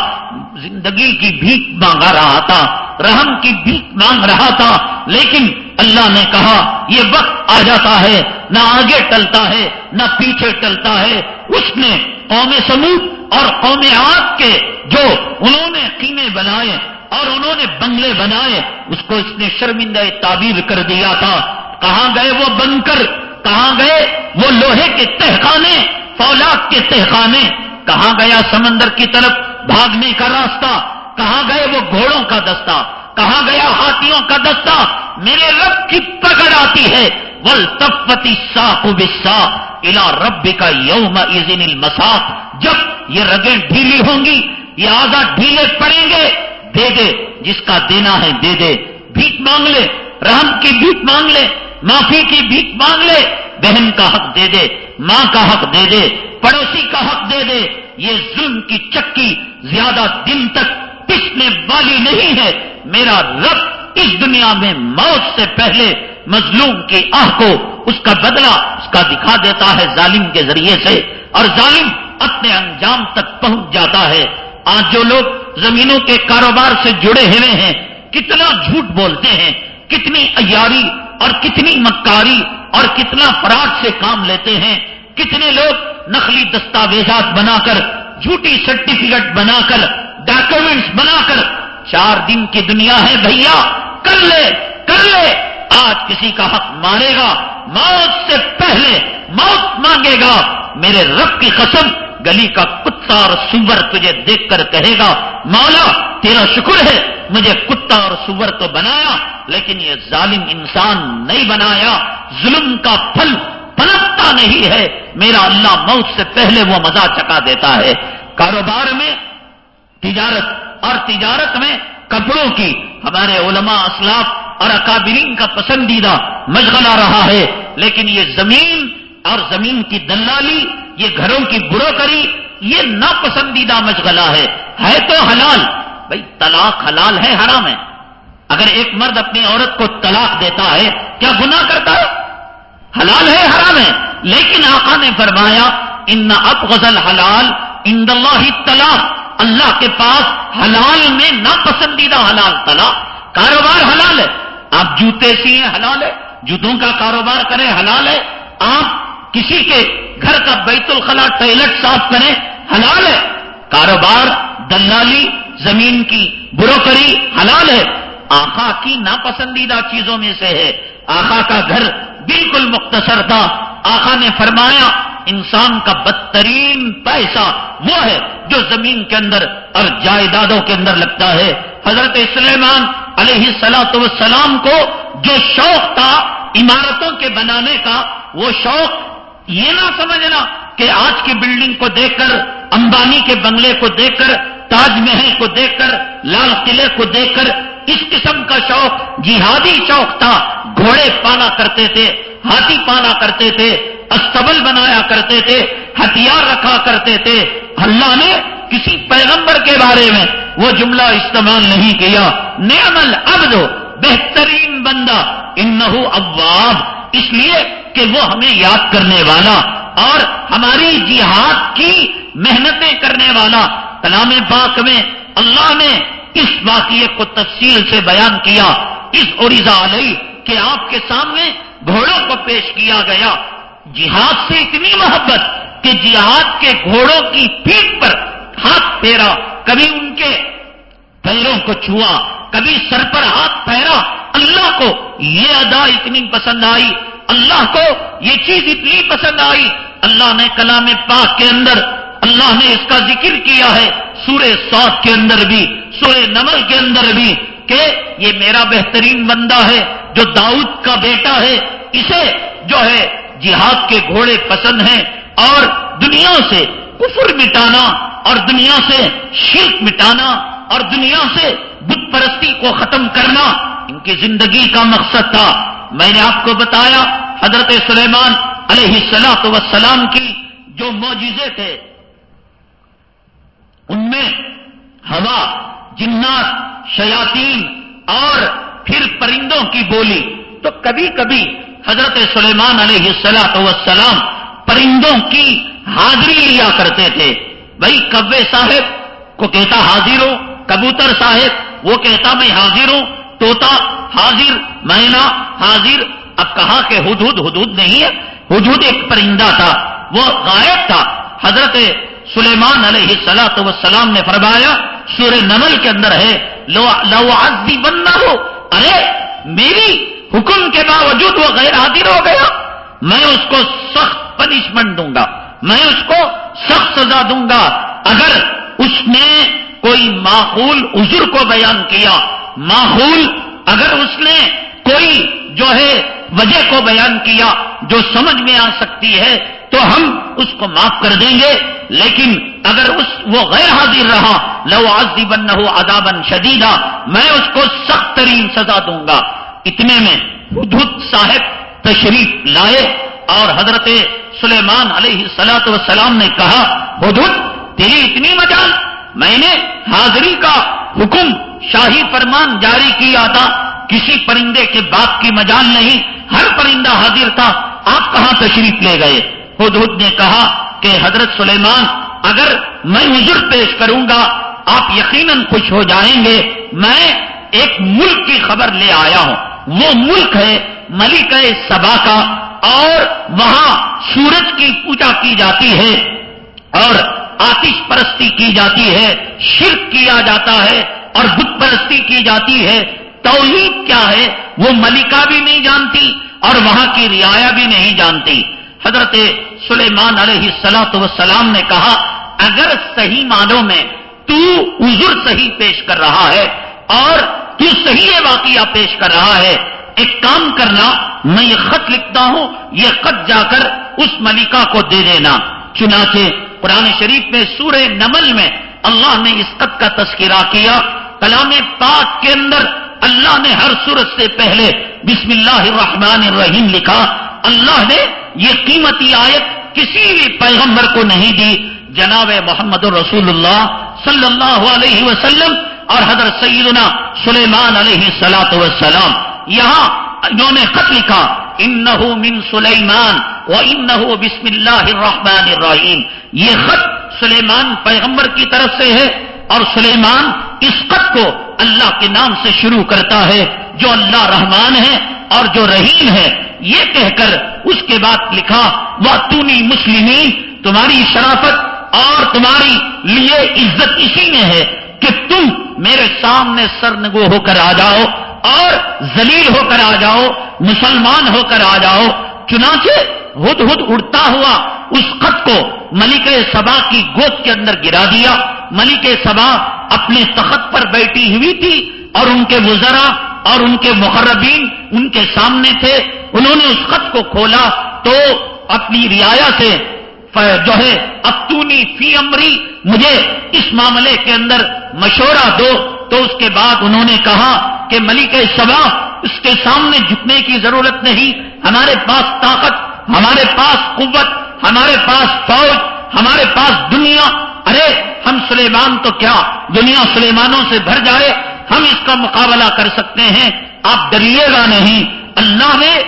زندگی کی بھیک مانگا رہا تھا، رحم کی بھیک مانگ رہا تھا، لیکن اللہ نے کہا، یہ وقت آ جاتا ہے، نہ آگے ٹلتا ہے، نہ پیچھے ٹلتا ہے۔ اس نے قوم سمود اور قوم آگ کے جو انہوں نے قیمے بنائے اور انہوں نے بنگلے بنائے، اس کو اس نے شرمندہ تعبیر کر دیا تھا۔ کہاں گئے وہ بن کر؟ کہاں گئے؟ وہ لوہے کے تہخانے، فولاد کے تہخانے۔ کہاں گیا سمندر کی طرف بھاگنے کا راستہ؟ کہاں گئے وہ گھوڑوں کا دستہ؟ کہاں گیا ہاتھیوں کا دستہ؟ میرے رب کی پکڑ آتی ہے۔ ول تفتی سا بسا الا رب کا یوم عزین المساق۔ جب یہ رگیں ڈھیلی ہوں گی، یہ آزاد ڈھیلے پڑیں گے، دے دے، جس کا دینا ہے دے دے۔ بھیک مانگ لے، رحم کی بھیک مانگ لے۔ معافی کی بھیک مانگ لے، بہن کا حق دے دے، ماں کا حق دے دے، پڑوسی کا حق دے دے، یہ ظلم کی چکی زیادہ دن تک پسنے والی نہیں ہے۔ میرا رب اس دنیا میں موت سے پہلے مظلوم کی آہ کو اس کا بدلہ اس کا دکھا دیتا ہے ظالم کے ذریعے سے۔ اور ظالم اپنے انجام تک پہنچ جاتا ہے۔ آج جو لوگ زمینوں کے کاروبار سے جڑے ہوئے ہیں، کتنا جھوٹ بولتے ہیں۔ کتنی ایاری اور کتنی مکاری اور کتنا فراڈ سے کام لیتے ہیں، کتنے لوگ نقلی دستاویزات بنا کر جھوٹی سرٹیفکیٹ بنا کر ڈاکومنٹس بنا کر چار دن کی دنیا ہے بھیا، کر لے کر لے، آج کسی کا حق مارے گا، موت سے پہلے موت مانگے گا، میرے رب کی قسم گلی کا کتا اور سور تجھے دیکھ کر کہے گا، مولا، تیرا شکر ہے، مجھے کتا اور سور تو بنایا، لیکن یہ ظالم انسان نہیں بنایا، ظلم کا پھل پلکتا نہیں ہے، میرا اللہ موت سے پہلے وہ مزہ چکا دیتا ہے۔ کاروبار میں، تجارت، اور تجارت میں کپڑوں کی، ہمارے علماء اسلاف اور اکابرین کا پسندیدہ مشغلہ رہا ہے، لیکن یہ زمین اور زمین کی دلالی یہ گھروں کی بروکری یہ ناپسندیدہ مشغلہ ہے۔ ہے تو حلال۔ بھائی، طلاق حلال ہے، حرام ہے۔ اگر ایک مرد اپنی عورت کو طلاق دیتا ہے، کیا گناہ کرتا ہے؟ حلال ہے، حرام ہے۔ لیکن آقا نے فرمایا، ان اب غزل حلال ان اللہ طلاق۔ اللہ کے پاس حلال میں ناپسندیدہ حلال طلاق۔ کاروبار حلال ہے۔ آپ جوتے سیے حلال ہے۔ جوتوں کا کاروبار کریں، حلال ہے۔ آپ کسی کے گھر کا بیت الخلا ٹوائلٹ صاف کریں حلال ہے۔ کاروبار دلالی، زمین کی بروکری حلال ہے۔ آخا کی ناپسندیدہ چیزوں میں سے ہے۔ آخا کا گھر بالکل مختصر تھا۔ آخا نے فرمایا، انسان کا بدترین پیسہ وہ ہے جو زمین کے اندر اور جائیدادوں کے اندر لگتا ہے۔ حضرت سلیمان علیہ سلاۃ والسلام کو جو شوق تھا، عمارتوں کے بنانے کا، وہ شوق یہ نہ سمجھنا کہ آج کی بلڈنگ کو دیکھ کر، امبانی کے بنگلے کو دیکھ کر، تاج محل کو دیکھ کر، لال قلعے کو دیکھ کر، اس قسم کا شوق، جہادی شوق تھا۔ گھوڑے پانا کرتے تھے، ہاتھی پانا کرتے تھے، استبل بنایا کرتے تھے، ہتھیار رکھا کرتے تھے۔ اللہ نے کسی پیغمبر کے بارے میں وہ جملہ استعمال نہیں کیا۔ نعم العبد بہترین بندہ، انہو اواب۔ اس لیے کہ وہ ہمیں یاد کرنے والا اور ہماری جہاد کی محنتیں کرنے والا کلام پاک میں اللہ نے اس واقعے کو تفصیل سے بیان کیا۔ اس اوریزا علیہ کہ آپ کے سامنے گھوڑوں کو پیش کیا گیا۔ جہاد سے اتنی محبت کہ جہاد کے گھوڑوں کی پیٹ پر ہاتھ پھیرا، کبھی ان کے پیروں کو چھوا۔ کبھی سر پر ہاتھ پھیرا، اللہ کو یہ ادا اتنی پسند آئی، اللہ کو یہ چیز اتنی پسند آئی۔ اللہ نے کلام پاک کے اندر، اللہ نے اس کا ذکر کیا ہے سورہ سوت کے اندر بھی، سورہ نمل کے اندر بھی، کہ یہ میرا بہترین بندہ ہے، جو داؤد کا بیٹا ہے، اسے جو ہے جہاد کے گھوڑے پسند ہیں اور دنیا سے کفر مٹانا اور دنیا سے شرک مٹانا اور دنیا سے بت پرستی کو ختم کرنا ان کی زندگی کا مقصد تھا۔ میں نے آپ کو بتایا حضرت سلیمان علیہ السلاط وسلام کی جو موجزے تھے۔ ان میں ہوا، جنات، شیاطین اور پھر پرندوں کی بولی۔ تو کبھی کبھی حضرت سلیمان علیہ السلاط وسلام پرندوں کی حاضری لیا کرتے تھے۔ بھائی کبے صاحب کو کہتا حاضر ہوں کبوتر صاحب وہ کہتا میں حاضر ہوں توتا حاضر، مینا، حاضر۔ اب کہا کہ حدود حدود نہیں ہے۔ حدود ایک پرندہ تھا، وہ غائب تھا۔ حضرت سلیمان علیہ سلاۃ وسلام نے فرمایا، سورہ نمل کے اندر ہے، لو آزی بننا ہو ارے، میری حکم کے باوجود وہ غیر حاضر ہو گیا۔ میں اس کو سخت پنشمنٹ دوں گا۔ میں اس کو سخت سزا دوں گا۔ اگر اس نے کوئی کوئی معقول عذر کو بیان کیا معقول اگر اس نے کوئی جو ہے وجہ کو بیان کیا جو سمجھ میں آ سکتی ہے تو ہم اس کو معاف کر دیں گے لیکن اگر اس وہ غیر حاضر رہا لو آزی بن ہو شدیدہ میں اس کو سخت ترین سزا دوں گا۔ اتنے میں حدود صاحب تشریف لائے اور حضرت سلیمان علیہ سلاۃ وسلام نے کہا حدود تیری اتنی مجال میں نے حاضری کا حکم شاہی فرمان جاری کیا تھا۔ کسی پرندے کے باپ کی مجال نہیں، ہر پرندہ حاضر تھا۔ آپ کہاں تشریف لے گئے؟ حدود نے کہا کہ حضرت سلیمان، اگر میں عذر پیش کروں گا، آپ یقیناً خوش ہو جائیں گے۔ میں ایک ملک کی خبر لے آیا ہوں۔ وہ ملک ہے ملک سبا کا، اور وہاں سورج کی پوجا کی جاتی ہے۔ اور آتش پرستی کی جاتی ہے، شرک کیا جاتا ہے اور بت پرستی کی جاتی ہے۔ توحید کیا ہے؟ وہ ملکہ بھی نہیں جانتی اور وہاں کی رعایا بھی نہیں جانتی۔ حضرت سلیمان علیہ سلاۃ وسلام نے کہا، اگر صحیح معنوں میں تو عذر صحیح پیش کر رہا ہے اور تو صحیح واقعہ پیش کر رہا ہے، ایک کام کرنا، میں یہ خط لکھتا ہوں، یہ خط جا کر اس ملکہ کو دے دینا۔ چنانچہ قرآن شریف میں، سورہ نمل میں اللہ نے اس خط کا تذکرہ کیا۔ کلام پاک کے اندر اللہ نے ہر صورت سے پہلے بسم اللہ الرحمن الرحیم لکھا۔ اللہ نے یہ قیمتی آیت کسی بھی پیغمبر کو نہیں دی۔ جناب محمد الرسول اللہ صلی اللہ علیہ وسلم اور حضرت سیدنا سلیمان علیہ سلاۃ وسلام یہاں انہوں نے خط لکھا۔ ان من سلیمان و ان بسم اللہ الرحمن الرحیم۔ یہ خط سلیمان پیغمبر کی طرف سے ہے اور سلیمان اس خط کو اللہ کے نام سے شروع کرتا ہے۔ جو اللہ رحمان ہے اور جو رحیم ہے۔ یہ کہہ کر اس کے بعد لکھا، وہ تونی مسلمین، تمہاری شرافت اور تمہاری لیے عزت اسی میں ہے۔ کہ تم میرے سامنے سرنگو ہو کر آ جاؤ اور زلیل ہو کر آ جاؤ، مسلمان ہو کر آ جاؤ۔ چنانچہ ہد ہد اڑتا ہوا اس خط کو ملک سبا کی گود کے اندر گرا دیا۔ ملک سبا اپنے تخت پر بیٹھی ہوئی تھی اور ان کے وزرا اور ان کے مقربین ان کے سامنے تھے۔ انہوں نے اس خط کو کھولا تو اپنی رعایا سے جو ہے ابتونی فی امری، مجھے اس معاملے کے اندر مشورہ دو۔ تو اس کے بعد انہوں نے کہا کہ ملک سبا اس کے سامنے جھکنے کی ضرورت نہیں۔ ہمارے پاس طاقت، ہمارے پاس قوت، ہمارے پاس فوج، ہمارے پاس دنیا۔ ارے، ہم سلیمان تو کیا، دنیا سلیمانوں سے بھر جائے، ہم اس کا مقابلہ کر سکتے ہیں۔ آپ ڈریے گا نہیں۔ اللہ نے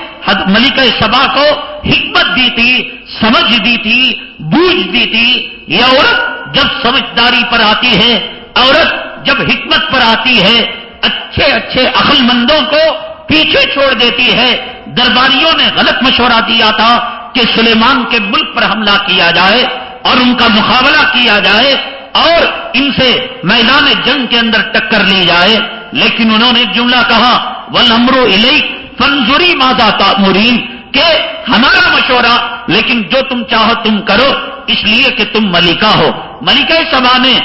ملک سبا کو حکمت دی تھی۔ سمجھ دی تھی، بوجھ دی تھی۔ یہ عورت جب سمجھداری پر آتی ہے، عورت جب حکمت پر آتی ہے، اچھے اچھے عقل مندوں کو پیچھے چھوڑ دیتی ہے۔ درباریوں نے غلط مشورہ دیا تھا کہ سلیمان کے ملک پر حملہ کیا جائے اور ان کا مقابلہ کیا جائے اور ان سے میدان جنگ کے اندر ٹکر لی جائے۔ لیکن انہوں نے جملہ کہا و نمرو علی فنزوری مادہ تعمرین کہ ہمارا مشورہ لیکن جو تم چاہو تم کرو، اس لیے کہ تم ملکہ ہو۔ ملکہ سبا نے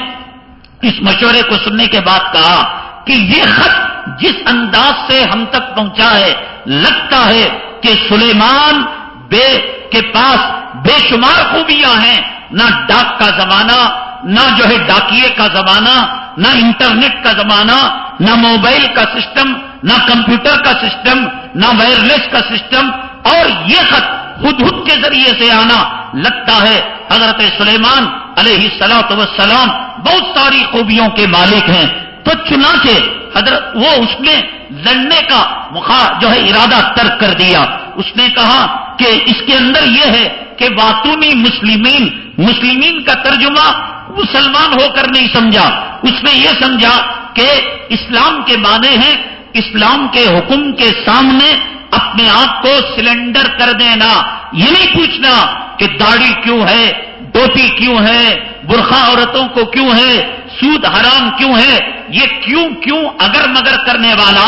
اس مشورے کو سننے کے بعد کہا کہ یہ خط جس انداز سے ہم تک پہنچا ہے، لگتا ہے کہ سلیمان بے کے پاس بے شمار خوبیاں ہیں۔ نہ ڈاک کا زمانہ، نہ جو ہے ڈاکیے کا زمانہ، نہ انٹرنیٹ کا زمانہ، نہ موبائل کا سسٹم، نہ کمپیوٹر کا سسٹم، نہ وائرلیس کا سسٹم۔ اور یہ خط خود خود کے ذریعے سے آنا لگتا ہے۔ حضرت سلیمان علیہ سلاۃ وسلام بہت ساری خوبیوں کے مالک ہیں۔ تو چنانچہ حضرت وہ اس نے لڑنے کا مخا جو ہے ارادہ ترک کر دیا۔ اس نے کہا کہ اس کے اندر یہ ہے کہ واتونی مسلمین مسلمین کا ترجمہ مسلمان ہو کر نہیں سمجھا۔ اس نے یہ سمجھا کہ اسلام کے معنی ہیں، اسلام کے حکم کے سامنے اپنے آپ کو سلنڈر کر دینا، یہ نہیں پوچھنا کہ داڑھی کیوں ہے ٹوپی کیوں ہے، برخا عورتوں کو کیوں ہے، سود حرام کیوں ہے، یہ کیوں کیوں اگر مگر کرنے والا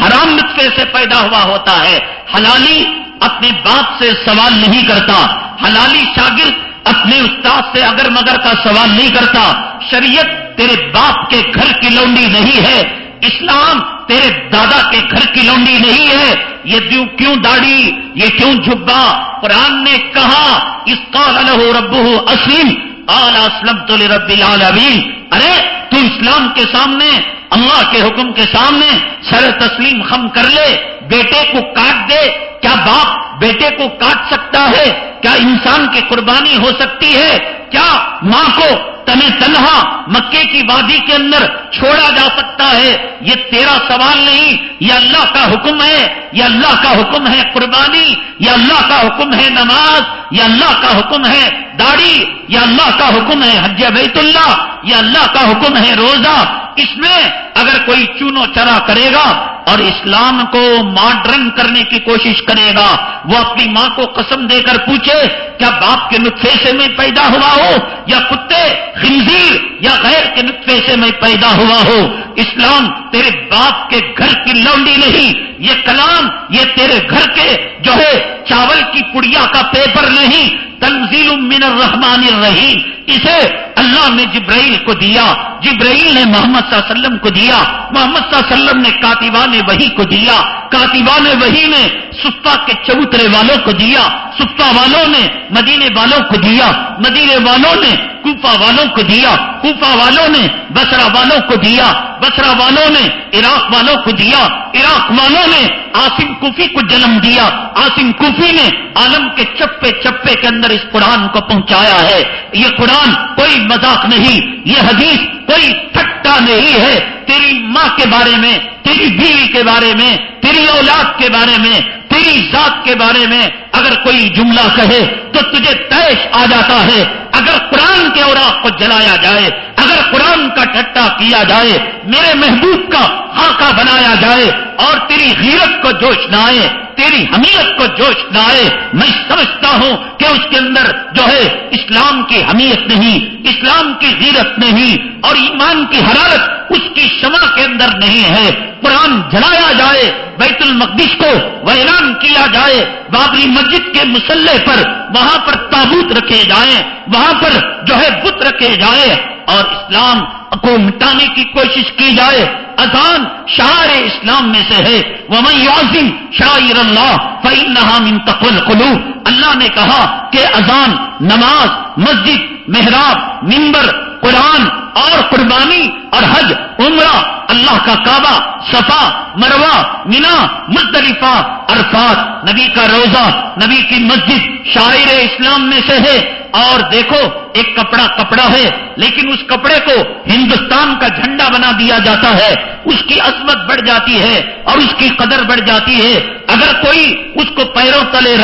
حرام نطفے سے پیدا ہوا ہوتا ہے۔ حلالی اپنے باپ سے سوال نہیں کرتا، حلالی شاگرد اپنے استاد سے اگر مگر کا سوال نہیں کرتا۔ شریعت تیرے باپ کے گھر کی لونڈی نہیں ہے اسلام تیرے دادا کے گھر کی لونڈی نہیں ہے۔ یہ کیوں داڑھی؟ یہ کیوں جھبا؟ قرآن نے کہا، اس کا رب اسلم۔ آل اسلم تو رب العالمین ارے، تو اسلام کے سامنے، اللہ کے حکم کے سامنے سر تسلیم خم کر لے۔ بیٹے کو کاٹ دے، کیا باپ بیٹے کو کاٹ سکتا ہے؟ کیا انسان کی قربانی ہو سکتی ہے؟ کیا ماں کو تنہیں تنہا مکے کی وادی کے اندر چھوڑا جا سکتا ہے؟ یہ تیرا سوال نہیں، یہ اللہ کا حکم ہے، یہ اللہ کا حکم ہے قربانی، یہ اللہ کا حکم ہے نماز، یہ اللہ کا حکم ہے داڑھی، یہ اللہ کا حکم ہے حج بیت اللہ، یہ اللہ کا حکم ہے روزہ۔ اس میں اگر کوئی چونو چرا کرے گا اور اسلام کو ماڈرن کرنے کی کوشش کرے گا۔ وہ اپنی ماں کو قسم دے کر پوچھے، کیا باپ کے نطفے سے میں پیدا ہوا ہو یا کتے، خنزیر، یا غیر کے نطفے سے میں پیدا ہوا ہو اسلام تیرے باپ کے گھر کی لونڈی نہیں، یہ کلام یہ تیرے گھر کے جو ہے چاول کی پڑیا کا پیپر نہیں۔ تنزیل من الرحمن الرحیم، اسے اللہ نے جبرائیل کو دیا، جبرائیل نے محمد صلی اللہ علیہ وسلم کو دیا، محمد صلی اللہ علیہ وسلم نے کاتبان وہی کو دیا، کاتبان وہی نے سفا کے چبوترے والوں کو دیا سفا والوں نے مدینے والوں کو دیا، مدینے والوں نے کوفا والوں کو دیا کوفا والوں نے بسرا والوں کو دیا بسرا والوں نے عراق والوں کو دیا، عراق والوں نے آسم کوفی کو جنم دیا۔ آسم کوفی نے عالم کے چپے چپے کے اندر اس قرآن کو پہنچایا ہے۔ یہ قرآن کوئی مذاق نہیں، یہ حدیث کوئی ٹھٹا نہیں ہے۔ تیری ماں کے بارے میں، تیری بیوی کے بارے میں، تیری اولاد کے بارے میں، تیری ذات کے بارے میں اگر کوئی جملہ کہے تو تجھے تیش آ جاتا ہے۔ اگر قرآن کے اوراق کو جلایا جائے، اگر قرآن کا ٹٹا کیا جائے، میرے محبوب کا خاکہ بنایا جائے، اور تیری غیرت کو جوش نہ آئے، تیری حمیت کو جوش نہ آئے، میں سمجھتا ہوں کہ اس کے اندر جو ہے اسلام کی حمیت نہیں، اسلام کی غیرت نہیں، اور ایمان کی حرارت اس کی شمع کے اندر نہیں ہے۔ قرآن جلایا جائے، بیت المقدس کو ویران کیا جائے، بابری مسجد کے مسلح پر وہاں پر تابوت رکھے جائیں، وہاں پر جو ہے بت رکھے جائے اور اسلام کو مٹانے کی کوشش کی جائے۔ اذان شاعر اسلام میں سے ہے۔ وہ میں شاعر اللہ فعین من تقل قلو اللہ نے کہا کہ اذان، نماز، مسجد، محراب ممبر قرآن اور قربانی اور حج، عمرہ، اللہ کا کعبہ، صفا مروا مینا، مزدلفہ، عرفات، نبی کا روزہ، نبی کی مسجد شاعر اسلام میں سے ہے۔ اور دیکھو، ایک کپڑا کپڑا ہے، لیکن اس کپڑے کو ہندوستان کا جھنڈا بنا دیا جاتا ہے۔ اس کی عصمت بڑھ جاتی ہے اور اس کی قدر بڑھ جاتی ہے۔ اگر کوئی اس کو پیروں تلے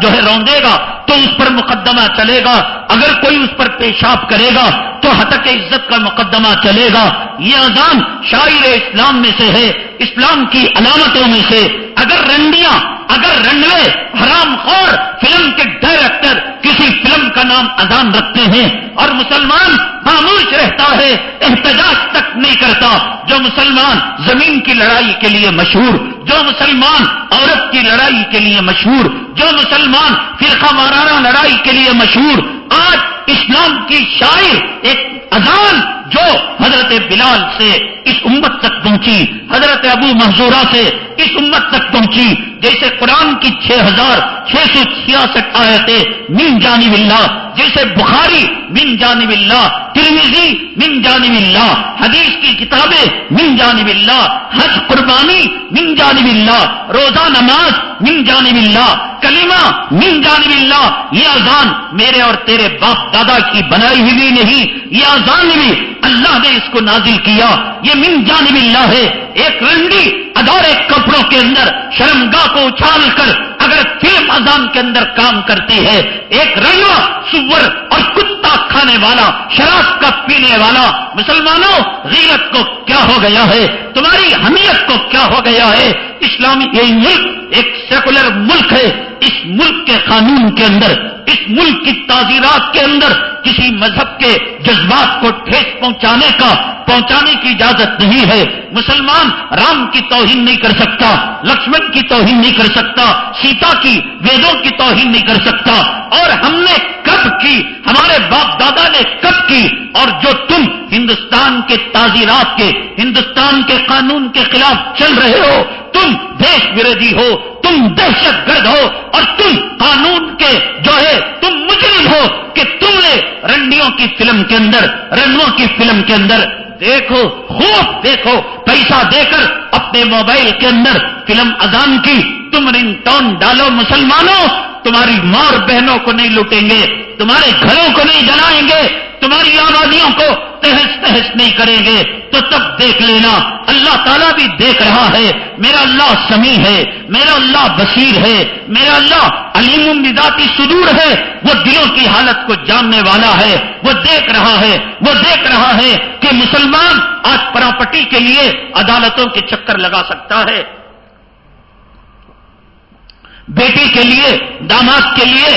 جو ہے روندے گا، تو اس پر مقدمہ چلے گا۔ اگر کوئی اس پر پیشاب کرے گا، تو حتک عزت کا مقدمہ چلے گا۔ یہ اذان شاعر اسلام میں سے ہے، اسلام کی علامتوں میں سے۔ اگر رنڈیاں، اگر رنوے حرام خور فلم کے ڈائریکٹر کسی فلم کا نام اذان رکھتے ہیں اور مسلمان خاموش رہتا ہے، احتجاج تک نہیں کرتا۔ جو مسلمان زمین کی لڑائی کے لیے مشہور، جو مسلمان عورت کی لڑائی کے لیے مشہور، جو مسلمان فرقہ وارانہ لڑائی کے لیے مشہور آج اسلام کی شاعر ایک اذان جو حضرت بلال سے اس امت تک پہنچی، حضرت ابو منظورہ سے اس امت تک پہنچی، جیسے قرآن کی چھ ہزار چھ سو چھیاسٹھ آیتیں من جانب اللہ، جیسے بخاری من جانب اللہ ترمیزی من جانب اللہ، حدیث کی کتابیں من جانب اللہ، حج قربانی من جانب اللہ، روزہ نماز من جانب اللہ، کلمہ من جانب اللہ، یہ اذان میرے اور تیرے باپ دادا کی بنائی ہوئی نہیں، یہ اذان بھی اللہ نے اس کو نازل کیا۔ یہ من جانب اللہ ہے۔ ایک رنڈی ادارے کپڑوں کے اندر شرمگاہ کو اچھال کر اگر فلم اذان کے اندر کام کرتی ہے، ایک رنگا سور اور کتا کھانے والا، شراب کا پینے والا۔ مسلمانوں، غیرت کو کیا ہو گیا ہے؟ تمہاری حمیت کو کیا ہو گیا ہے؟ اسلامی یہ ملک ایک سیکولر ملک ہے۔ اس ملک کے قانون کے اندر اس ملک کی تعزیرات کے اندر کسی مذہب کے جذبات کو ٹھیک پہنچانے کا پہنچانے کی اجازت نہیں ہے۔ مسلمان رام کی توہین نہیں کر سکتا، لکشمن کی توہین نہیں کر سکتا، سیتا کی، ویدوں کی توہین نہیں کر سکتا۔ اور ہم نے کب کی ہمارے باپ دادا نے کب کی اور جو تم ہندوستان کے تعزیرات کے، ہندوستان کے قانون کے خلاف چل رہے ہو، تم دیش وردی ہو، تم دہشت گرد ہو اور تم قانون کے جو ہے، تم مجرم ہو کہ تم نے رنڈیوں کی فلم کے اندر، رنڈوں کی فلم کے اندر دیکھو خوب دیکھو، پیسہ دے کر اپنے موبائل کے اندر فلم اذان کی۔ تم رنگ ٹون ڈالو مسلمانوں، تمہاری ماں اور بہنوں کو نہیں لوٹیں گے، تمہارے گھروں کو نہیں جلائیں گے، تمہاری آبادیوں کو تہس تہس نہیں کریں گے۔ تو تب دیکھ لینا، اللہ تعالیٰ بھی دیکھ رہا ہے۔ میرا اللہ سمیع ہے، میرا اللہ بصیر ہے، میرا اللہ علیم ذاتی سدور ہے۔ وہ دلوں کی حالت کو جاننے والا ہے، وہ دیکھ رہا ہے، وہ دیکھ رہا ہے کہ مسلمان آج پراپرٹی کے لیے عدالتوں کے چکر لگا سکتا ہے۔ بیٹی کے لیے، داماد کے لیے،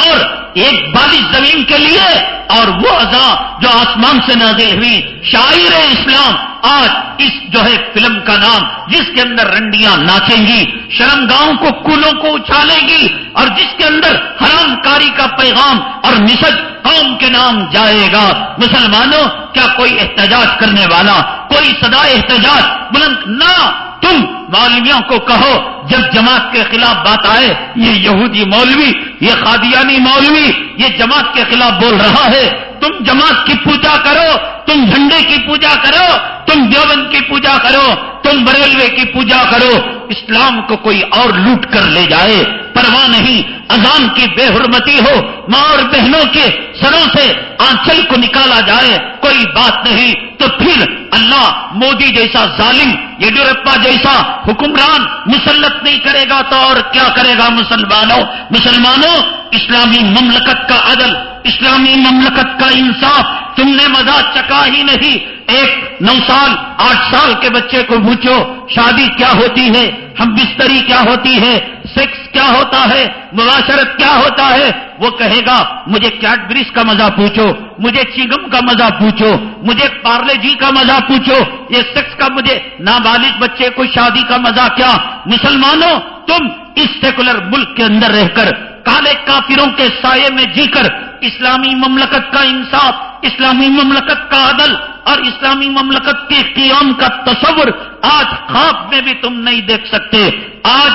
اور ایک بارش زمین کے لیے، اور وہ ازا جو آسمان سے نازل ہوئی، شاعر اسلام، آج اس جو ہے فلم کا نام، جس کے اندر رنڈیاں ناچیں گی شرم گاؤں کو کولوں کو اچھالے گی، اور جس کے اندر حرام کاری کا پیغام اور مسج قوم کے نام جائے گا۔ مسلمانوں، کیا کوئی احتجاج کرنے والا، کوئی سدا احتجاج بلند نہ تم مولویوں کو کہو، جب جماعت کے خلاف بات آئے، یہ یہودی مولوی، یہ خادیانی مولوی، یہ جماعت کے خلاف بول رہا ہے تم جماعت کی پوجا کرو، تم جھنڈے کی پوجا کرو، تم دیوبند کی پوجا کرو، تم بریلوے کی پوجا کرو، اسلام کو کوئی اور لوٹ کر لے جائے، پرواہ نہیں، اذان کی بے حرمتی ہو، ماں اور بہنوں کے سروں سے آنچل کو نکالا جائے، کوئی بات نہیں، تو پھر اللہ مودی جیسا ظالم، یڈیورپا جیسا حکمران مسلط نہیں کرے گا تو اور کیا کرے گا مسلمانوں؟ مسلمانوں، اسلامی مملکت کا عدل اسلامی مملکت کا انصاف تم نے مزہ چکا ہی نہیں۔ ایک نو سال، آٹھ سال کے بچے کو پوچھو، شادی کیا ہوتی ہے؟ ہم بستری کیا ہوتی ہے؟ سیکس کیا ہوتا ہے؟ مباشرت کیا ہوتا ہے؟ وہ کہے گا، مجھے کیٹ کا مزہ پوچھو، مجھے چیگم کا مزہ پوچھو، مجھے پارلے جی کا مزہ پوچھو۔ یہ سیکس کا مجھے نابالغ بچے کو شادی کا مزہ کیا؟ مسلمانوں، تم اس سیکولر ملک کے اندر رہ کر کالے کافروں کے سائے میں جی کر اسلامی مملکت کا انصاف، اسلامی مملکت کا عدل اور اسلامی مملکت کے قیام کا تصور آج خواب میں بھی تم نہیں دیکھ سکتے۔ آج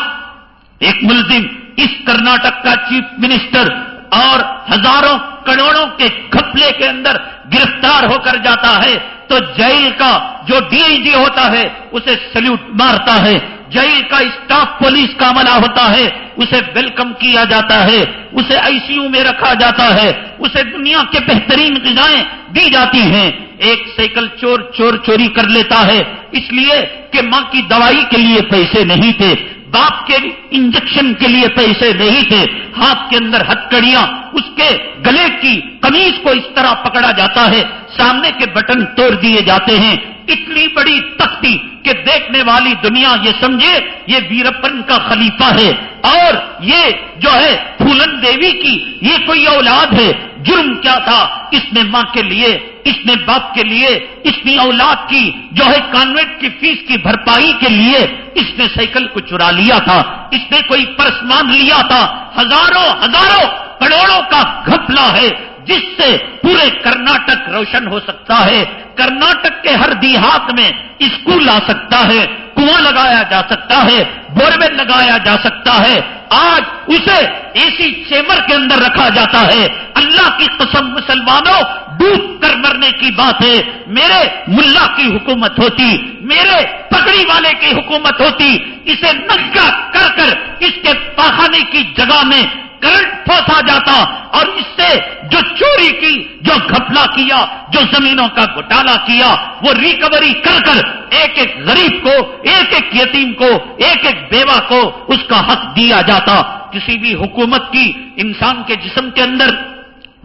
ایک ملزم اس کرناٹک کا چیف منسٹر اور ہزاروں کروڑوں کے گھپلے کے اندر گرفتار ہو کر جاتا ہے تو جیل کا جو ڈی جی ہوتا ہے، اسے سلیوٹ مارتا ہے۔ جیل کا اسٹاف پولیس کا عملہ ہوتا ہے، اسے ویلکم کیا جاتا ہے، اسے آئی سی یو میں رکھا جاتا ہے، اسے دنیا کے بہترین غذائیں دی جاتی ہیں۔ ایک سائیکل چور چور چوری کر لیتا ہے، اس لیے کہ ماں کی دوائی کے لیے پیسے نہیں تھے۔ باپ کے انجیکشن کے لیے پیسے نہیں تھے، ہاتھ کے اندر ہتکڑیاں اس کے گلے کی کمیز کو اس طرح پکڑا جاتا ہے، سامنے کے بٹن توڑ دیے جاتے ہیں۔ اتنی بڑی تختی کہ دیکھنے والی دنیا یہ سمجھے، یہ ویرپن کا خلیفہ ہے۔ اور یہ جو ہے پھولن دیوی کی، یہ کوئی اولاد ہے۔ جرم کیا تھا؟ اس نے ماں کے لیے اس نے باپ کے لیے، اس نے اولاد کی جو ہے کانوینٹ کی فیس کی بھرپائی کے لیے اس نے سائیکل کو چرا لیا تھا، اس نے کوئی پرس مان لیا تھا۔ ہزاروں ہزاروں کروڑوں کا گھپلا ہے۔ جس سے پورے کرناٹک روشن ہو سکتا ہے۔ کرناٹک کے ہر دیہات میں اسکول آ سکتا ہے، کنواں لگایا جا سکتا ہے بوربل لگایا جا سکتا ہے۔ آج اسے اسی چیمبر کے اندر رکھا جاتا ہے۔ اللہ کی قسم مسلمانوں، ڈوب کر مرنے کی بات ہے۔ میرے ملا کی حکومت ہوتی، میرے پکڑی والے کی حکومت ہوتی۔ اسے ننگا کر کر اس کے پاخانے کی جگہ میں کرنٹ پھنسا جاتا اور اس سے جو چوری کی، جو گھپلا کیا، جو زمینوں کا گھوٹالا کیا، وہ ریکوری کر کر ایک ایک غریب کو، ایک ایک یتیم کو، ایک ایک بیوہ کو اس کا حق دیا جاتا۔ کسی بھی حکومت کی انسان کے جسم کے اندر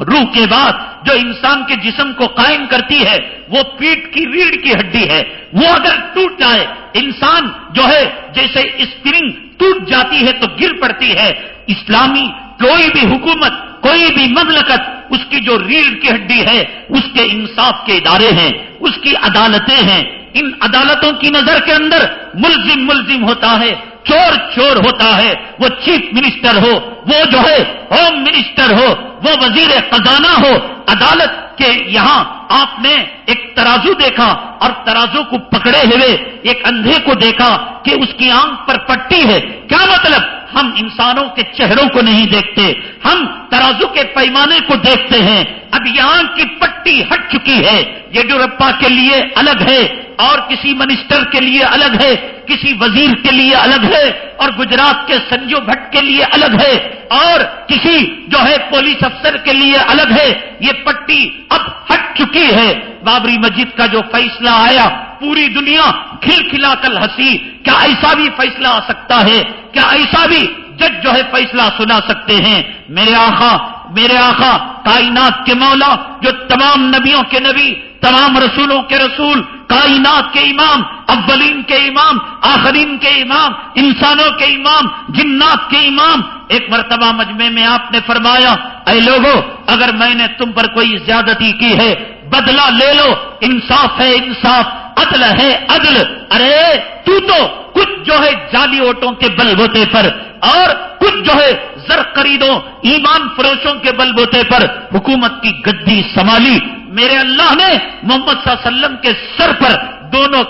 روح کے بعد جو انسان کے جسم کو قائم کرتی ہے، وہ پیٹ کی ریڑھ کی ہڈی ہے۔ وہ اگر ٹوٹ جائے، انسان جو ہے، جیسے اسپرنگ ٹوٹ جاتی ہے تو گر پڑتی ہے۔ اسلامی کوئی بھی حکومت، کوئی بھی مملکت اس کی جو ریڑھ کی ہڈی ہے، اس کے انصاف کے ادارے ہیں، اس کی عدالتیں ہیں۔ ان عدالتوں کی نظر کے اندر ملزم ملزم ہوتا ہے، چور چور ہوتا ہے۔ وہ چیف منسٹر ہو، وہ جو ہے ہوم منسٹر ہو، وہ وزیر خزانہ ہو۔ عدالت کے یہاں آپ نے ایک ترازو دیکھا اور ترازو کو پکڑے ہوئے، ایک اندھے کو دیکھا کہ اس کی آنکھ پر پٹی ہے۔ کیا مطلب؟ ہم انسانوں کے چہروں کو نہیں دیکھتے، ہم ترازو کے پیمانے کو دیکھتے ہیں۔ اب یہاں کی پٹی ہٹ چکی ہے۔ یڈیورپا کے لیے الگ ہے اور کسی منسٹر کے لیے الگ ہے، کسی وزیر کے لیے الگ ہے اور گجرات کے سنجو بھٹ کے لیے الگ ہے اور کسی جو ہے پولیس افسر کے لیے الگ ہے، یہ پٹی اب ہٹ چکی ہے۔ بابری مسجد کا جو فیصلہ آیا، پوری دنیا کھل کھلا کر ہنسی، کیا ایسا بھی فیصلہ آ سکتا ہے؟ کیا ایسا بھی جج جو ہے فیصلہ سنا سکتے ہیں؟ میرے آخا میرے آخا کائنات کے مولا، جو تمام نبیوں کے نبی تمام رسولوں کے رسول، کائنات کے امام، اولین کے امام، آخرین کے امام، انسانوں کے امام، جنات کے امام۔ ایک مرتبہ مجمع میں آپ نے فرمایا، اے لوگوں اگر میں نے تم پر کوئی زیادتی کی ہے، بدلہ لے لو۔ انصاف ہے انصاف، عدل ہے عدل۔ ارے، تو تو کچھ جو ہے جالی اوٹوں کے بل بوتے پر، اور کچھ جو ہے زر خریدوں ایمان فروشوں کے بل بوتے پر، حکومت کی گدی سنبھالی۔ میرے اللہ نے محمد صلی اللہ علیہ وسلم کے سر پر دونوں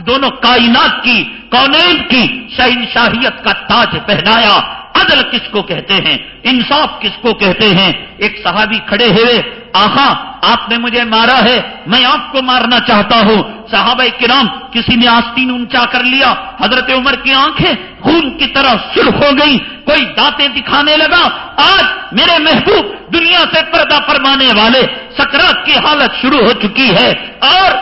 دونوں کائنات کی کونین کی شہنشاہیت کا تاج پہنایا۔ عدل کس کو کہتے ہیں؟ انصاف کس کو کہتے ہیں؟ ایک صحابی کھڑے ہوئے آخا آپ نے مجھے مارا ہے، میں آپ کو مارنا چاہتا ہوں۔ صحابہ کرام، کسی نے آستین اونچا کر لیا، حضرت عمر کی آنکھیں خون کی طرح سرخ ہو گئی کوئی دانتیں دکھانے لگا، آج میرے محبوب دنیا سے پردہ فرمانے والے سکرات کی حالت شروع ہو چکی ہے۔ اور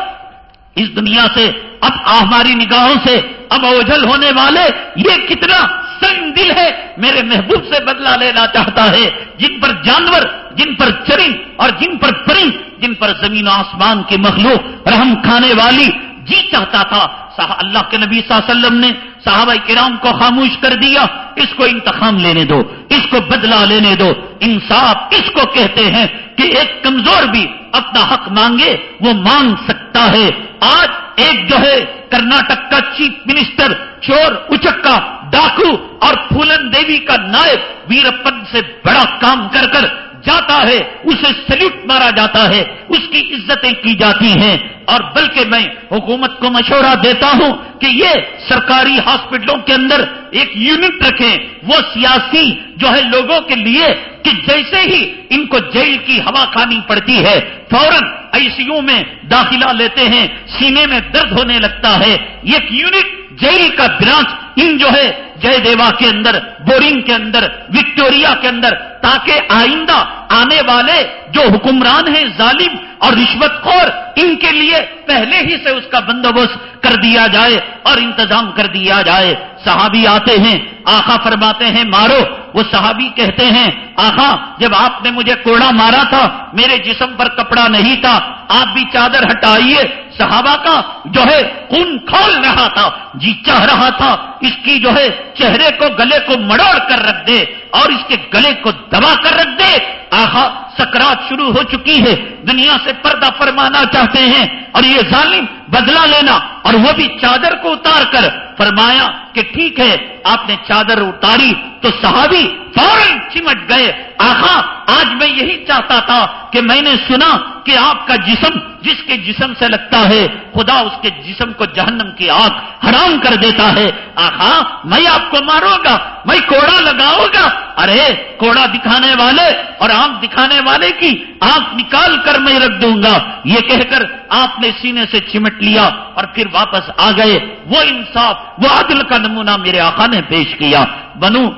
اس دنیا سے، اب ہماری نگاہوں سے، اب اوجھل ہونے والے، یہ کتنا سنگ دل ہے، میرے محبوب سے بدلہ لینا چاہتا ہے۔ جن پر جانور، جن پر چرند اور جن پر پرند، جن پر زمین و آسمان کی مخلوق رحم کھانے والی جی چاہتا تھا۔ اللہ کے نبی صلی اللہ علیہ وسلم نے صحابہ کرام کو خاموش کر دیا۔ اس کو انتخام لینے دو، اس کو بدلہ لینے دو۔ انصاف اس کو کہتے ہیں کہ ایک کمزور بھی اپنا حق مانگے، وہ مانگ سکتا ہے۔ آج ایک جو ہے کرناٹک کا چیف منسٹر چور اچکا ڈاکو اور پھولن دیوی کا نائب ویرپن سے بڑا کام کر کر جاتا ہے، اسے سلیوٹ مارا جاتا ہے، اس کی عزتیں کی جاتی ہیں۔ اور بلکہ میں حکومت کو مشورہ دیتا ہوں کہ یہ سرکاری ہاسپٹلوں کے اندر ایک یونٹ رکھیں، وہ سیاسی جو ہے لوگوں کے لیے کہ جیسے ہی ان کو جیل کی ہوا کھانی پڑتی ہے، فوراً آئی سی یو میں داخلہ لیتے ہیں، سینے میں درد ہونے لگتا ہے۔ ایک یونٹ جیل کا برانچ ان جو ہے جے دیوا کے اندر، بورنگ کے اندر، وکٹوریا کے اندر، تاکہ آئندہ آنے والے جو حکمران ہیں، ظالم اور رشوت خور ان کے لیے پہلے ہی سے اس کا بندوبست کر دیا جائے اور انتظام کر دیا جائے۔ صحابی آتے ہیں آخا فرماتے ہیں، مارو، وہ صحابی کہتے ہیں آخا جب آپ نے مجھے کوڑا مارا تھا، میرے جسم پر کپڑا نہیں تھا، آپ بھی چادر ہٹائیے۔ صحابہ کا جو ہے، خون کھول رہا تھا جی چاہ رہا تھا، اس کی جو ہے، چہرے کو، گلے کو مڑوڑ کر رکھ دے اور اس کے گلے کو دبا کر رکھ دے۔ آخا سکرات شروع ہو چکی ہے۔ دنیا سے پردہ فرمانا چاہتے ہیں اور یہ ظالم بدلہ لینا اور وہ بھی چادر کو اتار کر فرمایا کہ ٹھیک ہے، آپ نے چادر اتاری تو صحابی فوراً چمٹ گئے۔ آخا، آج میں یہی چاہتا تھا کہ میں نے سنا کہ آپ کا جسم جس کے جسم سے لگتا ہے، خدا اس کے جسم کو جہنم کی آنکھ حرام کر دیتا ہے۔ آخا، میں آپ کو ماروں گا، میں کوڑا لگاؤں گا۔ ارے، کوڑا دکھانے والے اور آنکھ دکھانے والے کی آنکھ نکال کر میں رکھ دوں گا۔ یہ کہہ کر آپ نے سینے سے چمٹ لیا اور پھر واپس آ گئے۔ وہ انصاف، وہ عدل کا نمونہ میرے آقا نے پیش کیا۔ بنو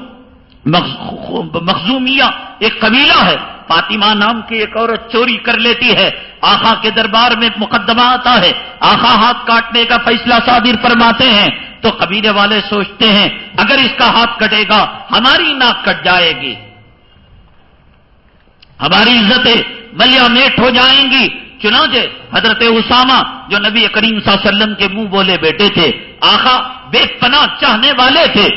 مخزومیہ ایک قبیلہ ہے۔ فاطمہ نام کی ایک عورت چوری کر لیتی ہے۔ آخا کے دربار میں مقدمہ آتا ہے۔ آخا ہاتھ کاٹنے کا فیصلہ صادر فرماتے ہیں۔ تو قبیلے والے سوچتے ہیں، اگر اس کا ہاتھ کٹے گا، ہماری ناک کٹ جائے گی۔ ہماری عزتیں ملیا میٹ ہو جائیں گی۔ چنانچہ حضرت اسامہ جو نبی کریم صلی اللہ علیہ وسلم کے منہ بولے بیٹے تھے آخا بے پناہ چاہنے والے تھے۔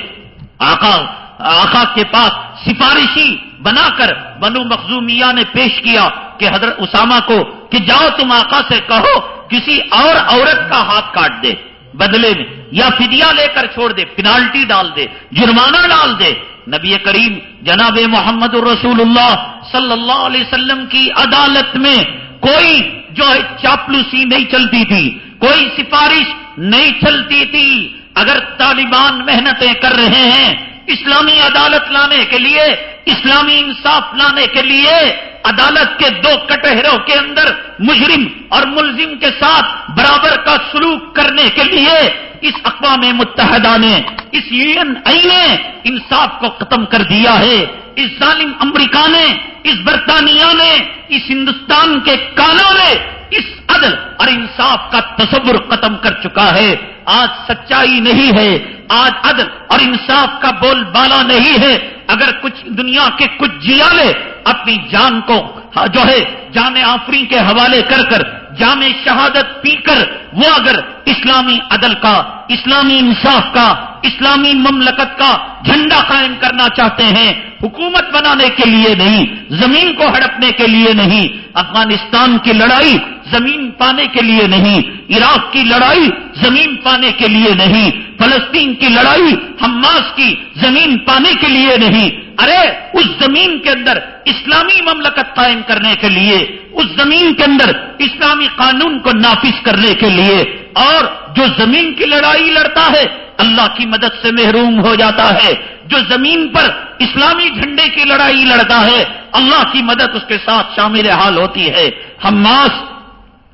آقا آخا کے پاس سفارشی بنا کر بنو مخزومیہ نے پیش کیا کہ حضرت اسامہ کو کہ جاؤ تم آقا سے کہو، کسی اور عورت کا ہاتھ کاٹ دے۔ بدلے میں یا فدیا لے کر چھوڑ دے، پینالٹی ڈال دے، جرمانہ ڈال دے۔ نبی کریم جناب محمد الرسول اللہ صلی اللہ علیہ وسلم کی عدالت میں کوئی جو ہے چاپلوسی نہیں چلتی تھی، کوئی سفارش نہیں چلتی تھی۔ اگر طالبان محنتیں کر رہے ہیں، اسلامی عدالت لانے کے لیے اسلامی انصاف لانے کے لیے عدالت کے دو کٹہروں کے اندر مجرم اور ملزم کے ساتھ برابر کا سلوک کرنے کے لیے اس اقوام متحدہ نے، اس یو این آئی نے انصاف کو ختم کر دیا ہے۔ اس ظالم امریکہ نے اس برطانیہ نے اس ہندوستان کے کانوں نے اس عدل اور انصاف کا تصور ختم کر چکا ہے۔ آج سچائی نہیں ہے، آج عدل اور انصاف کا بول بالا نہیں ہے۔ اگر کچھ دنیا کے کچھ جیالے اپنی جان کو جو ہے جان آفری کے حوالے کر کر جامع شہادت پی کر وہ اگر اسلامی عدل کا، اسلامی انصاف کا، اسلامی مملکت کا جھنڈا قائم کرنا چاہتے ہیں، حکومت بنانے کے لیے نہیں، زمین کو ہڑپنے کے لیے نہیں، افغانستان کی لڑائی زمین پانے کے لیے نہیں، عراق کی لڑائی زمین پانے کے لیے نہیں، فلسطین کی لڑائی حماس کی زمین پانے کے لیے نہیں ارے، اس زمین کے اندر اسلامی مملکت قائم کرنے کے لیے، اس زمین کے اندر اسلامی قانون کو نافذ کرنے کے لیے، اور جو زمین کی لڑائی لڑتا ہے، اللہ کی مدد سے محروم ہو جاتا ہے۔ جو زمین پر اسلامی جھنڈے کی لڑائی لڑتا ہے، اللہ کی مدد اس کے ساتھ شامل حال ہوتی ہے۔ حماس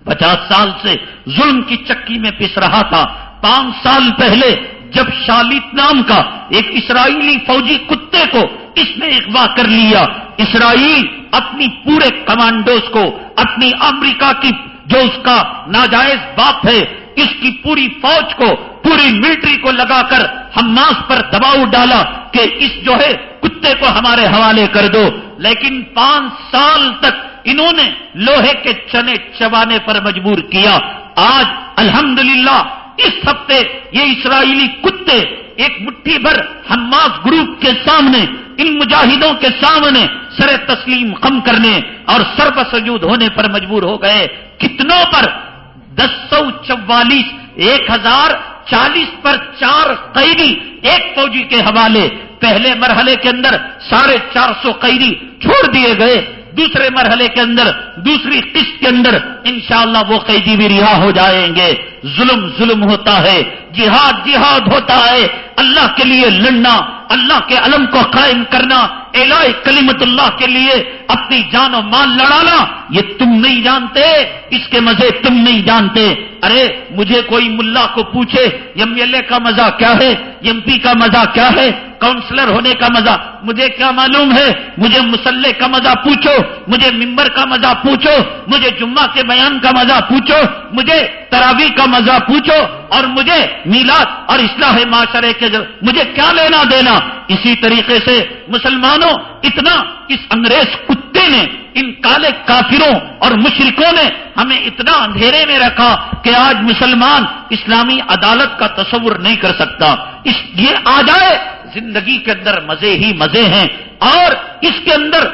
پچاس سال سے ظلم کی چکی میں پس رہا تھا۔ پانچ سال پہلے، جب شالت نام کا ایک اسرائیلی فوجی کتے کو اس نے اغوا کر لیا۔ اسرائیل اپنی پورے کمانڈوز کو، اپنی امریکہ کی جو اس کا ناجائز باپ ہے، اس کی پوری فوج کو، پوری ملٹری کو لگا کر حماس پر دباؤ ڈالا کہ اس جو ہے کتے کو ہمارے حوالے کر دو۔ لیکن پانچ سال تک انہوں نے لوہے کے چنے چبانے پر مجبور کیا۔ آج الحمدللہ اس ہفتے یہ اسرائیلی کتے ایک مٹھی بھر حماس گروپ کے سامنے، ان مجاہدوں کے سامنے سر تسلیم کم کرنے اور سر بسجود ہونے پر مجبور ہو گئے۔ کتنوں پر؟ دس سو چوالیس، ایک ہزار چالیس پر چار قیدی، ایک فوجی کے حوالے۔ پہلے مرحلے کے اندر ساڑھے چار سو قیدی چھوڑ دیے گئے۔ دوسرے مرحلے کے اندر، دوسری قسط کے اندر انشاءاللہ وہ قیدی بھی رہا ہو جائیں گے۔ ظلم ظلم ہوتا ہے، جہاد جہاد ہوتا ہے۔ اللہ کے لیے لڑنا اللہ کے علم کو قائم کرنا الہ کلیمت اللہ کے لیے اپنی جان و مال لڑانا، یہ تم نہیں جانتے، اس کے مزے تم نہیں جانتے۔ ارے، مجھے کوئی ملا کو پوچھے ایم ایل اے کا مزہ کیا ہے؟ ایم پی کا مزہ کیا ہے؟ کاؤنسلر ہونے کا مزہ، مجھے کیا معلوم ہے؟ مجھے مسلح کا مزہ پوچھو، مجھے ممبر کا مزہ پوچھو، مجھے جمعہ کے بیان کا مزہ پوچھو، مجھے تراوی کا مزہ پوچھو اور مجھے میلاد اور اصلاح معاشرے کے مجھے کیا لینا دینا؟ اسی طریقے سے مسلمانوں اتنا اس انگریز کتے نے، ان کالے کافروں اور مشرکوں نے ہمیں اتنا اندھیرے میں رکھا کہ آج مسلمان اسلامی عدالت کا تصور نہیں کر سکتا۔ اس یہ آ جائے، زندگی کے اندر مزے ہی مزے ہیں اور اس کے اندر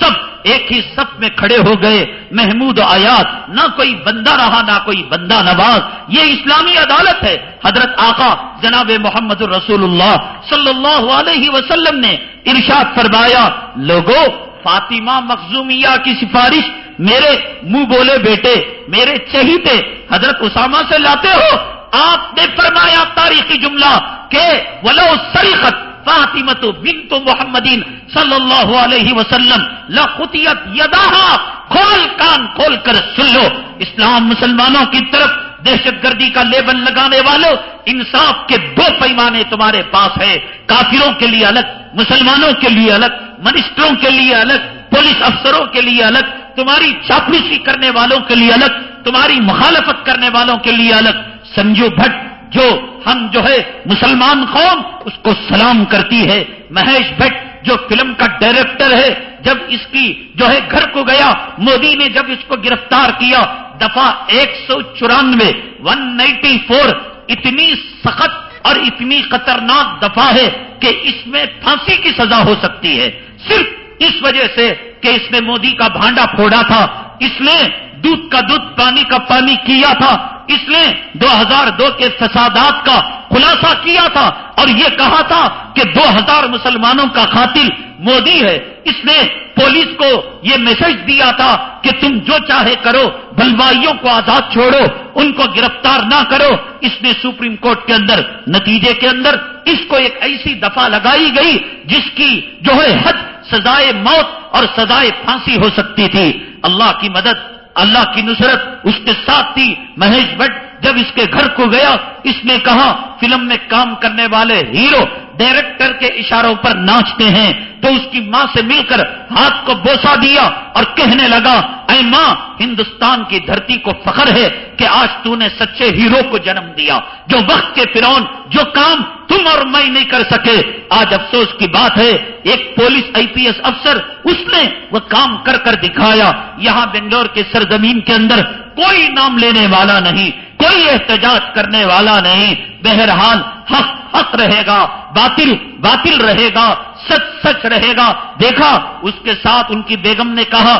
سب ایک ہی سب میں کھڑے ہو گئے، محمود آیات۔ نہ کوئی بندہ رہا، نہ کوئی بندہ نواز۔ یہ اسلامی عدالت ہے۔ حضرت آقا جناب محمد الرسول اللہ صلی اللہ علیہ وسلم نے ارشاد فرمایا لوگوں فاطمہ مخزومیہ کی سفارش میرے منہ بولے بیٹے، میرے چہیتے، حضرت اسامہ سے لاتے ہو۔ آپ نے فرمایا تاریخی جملہ کہ ولو سریخت فاطمت بنت محمدین صلی اللہ علیہ وسلم لخطیت یداہا کھول کان کھول کر سن لو۔ اسلام مسلمانوں کی طرف دہشت گردی کا لیبل لگانے والوں انصاف کے دو پیمانے تمہارے پاس ہے کافروں کے لیے الگ، مسلمانوں کے لیے الگ، منسٹروں کے لیے الگ، پولیس افسروں کے لیے الگ، تمہاری چاپلوسی کرنے والوں کے لیے الگ، تمہاری مخالفت کرنے والوں کے لیے الگ۔ سنجو بھٹ جو ہم جو ہے مسلمان قوم، اس کو سلام کرتی ہے۔ مہیش بھٹ جو فلم کا ڈائریکٹر ہے، جب اس کی جو ہے گھر کو گیا، مودی نے جب اس کو گرفتار کیا، دفعہ ایک سو چورانوے، ون نائنٹی فور، اتنی سخت اور اتنی خطرناک دفعہ ہے کہ اس میں پھانسی کی سزا ہو سکتی ہے۔ صرف اس وجہ سے کہ اس نے مودی کا بھانڈا پھوڑا تھا۔ اس نے دودھ کا دودھ، پانی کا پانی کیا تھا۔ اس نے دو ہزار دو کے فسادات کا خلاصہ کیا تھا۔ اور یہ کہا تھا کہ دو ہزار مسلمانوں کا قاتل مودی ہے۔ اس نے پولیس کو یہ میسج دیا تھا کہ تم جو چاہے کرو، بلوائیوں کو آزاد چھوڑو، ان کو گرفتار نہ کرو۔ اس نے سپریم کورٹ کے اندر، نتیجے کے اندر اس کو ایک ایسی دفعہ لگائی گئی جس کی جو ہے حد سزائے موت اور سزائے پھانسی ہو سکتی تھی۔ اللہ کی مدد اللہ کی نصرت اس کے ساتھ تھی مہیش بٹ جب اس کے گھر کو گیا، اس نے کہا، فلم میں کام کرنے والے ہیرو ڈائریکٹر کے اشاروں پر ناچتے ہیں۔ تو اس کی ماں سے مل کر ہاتھ کو بوسا دیا اور کہنے لگا، اے ماں، ہندوستان کی دھرتی کو فخر ہے کہ آج تو نے سچے ہیرو کو جنم دیا۔ جو وقت کے فرون جو کام تم اور میں نہیں کر سکے۔ آج افسوس کی بات ہے، ایک پولیس آئی پی ایس افسر، اس نے وہ کام کر کر دکھایا۔ یہاں بنگلور کے سرزمین کے اندر کوئی نام لینے والا نہیں۔ کوئی احتجاج کرنے والا نہیں۔ بہرحال حق حق رہے گا، باطل باطل رہے گا، سچ سچ رہے گا۔ دیکھا، اس کے ساتھ ان کی بیگم نے کہا،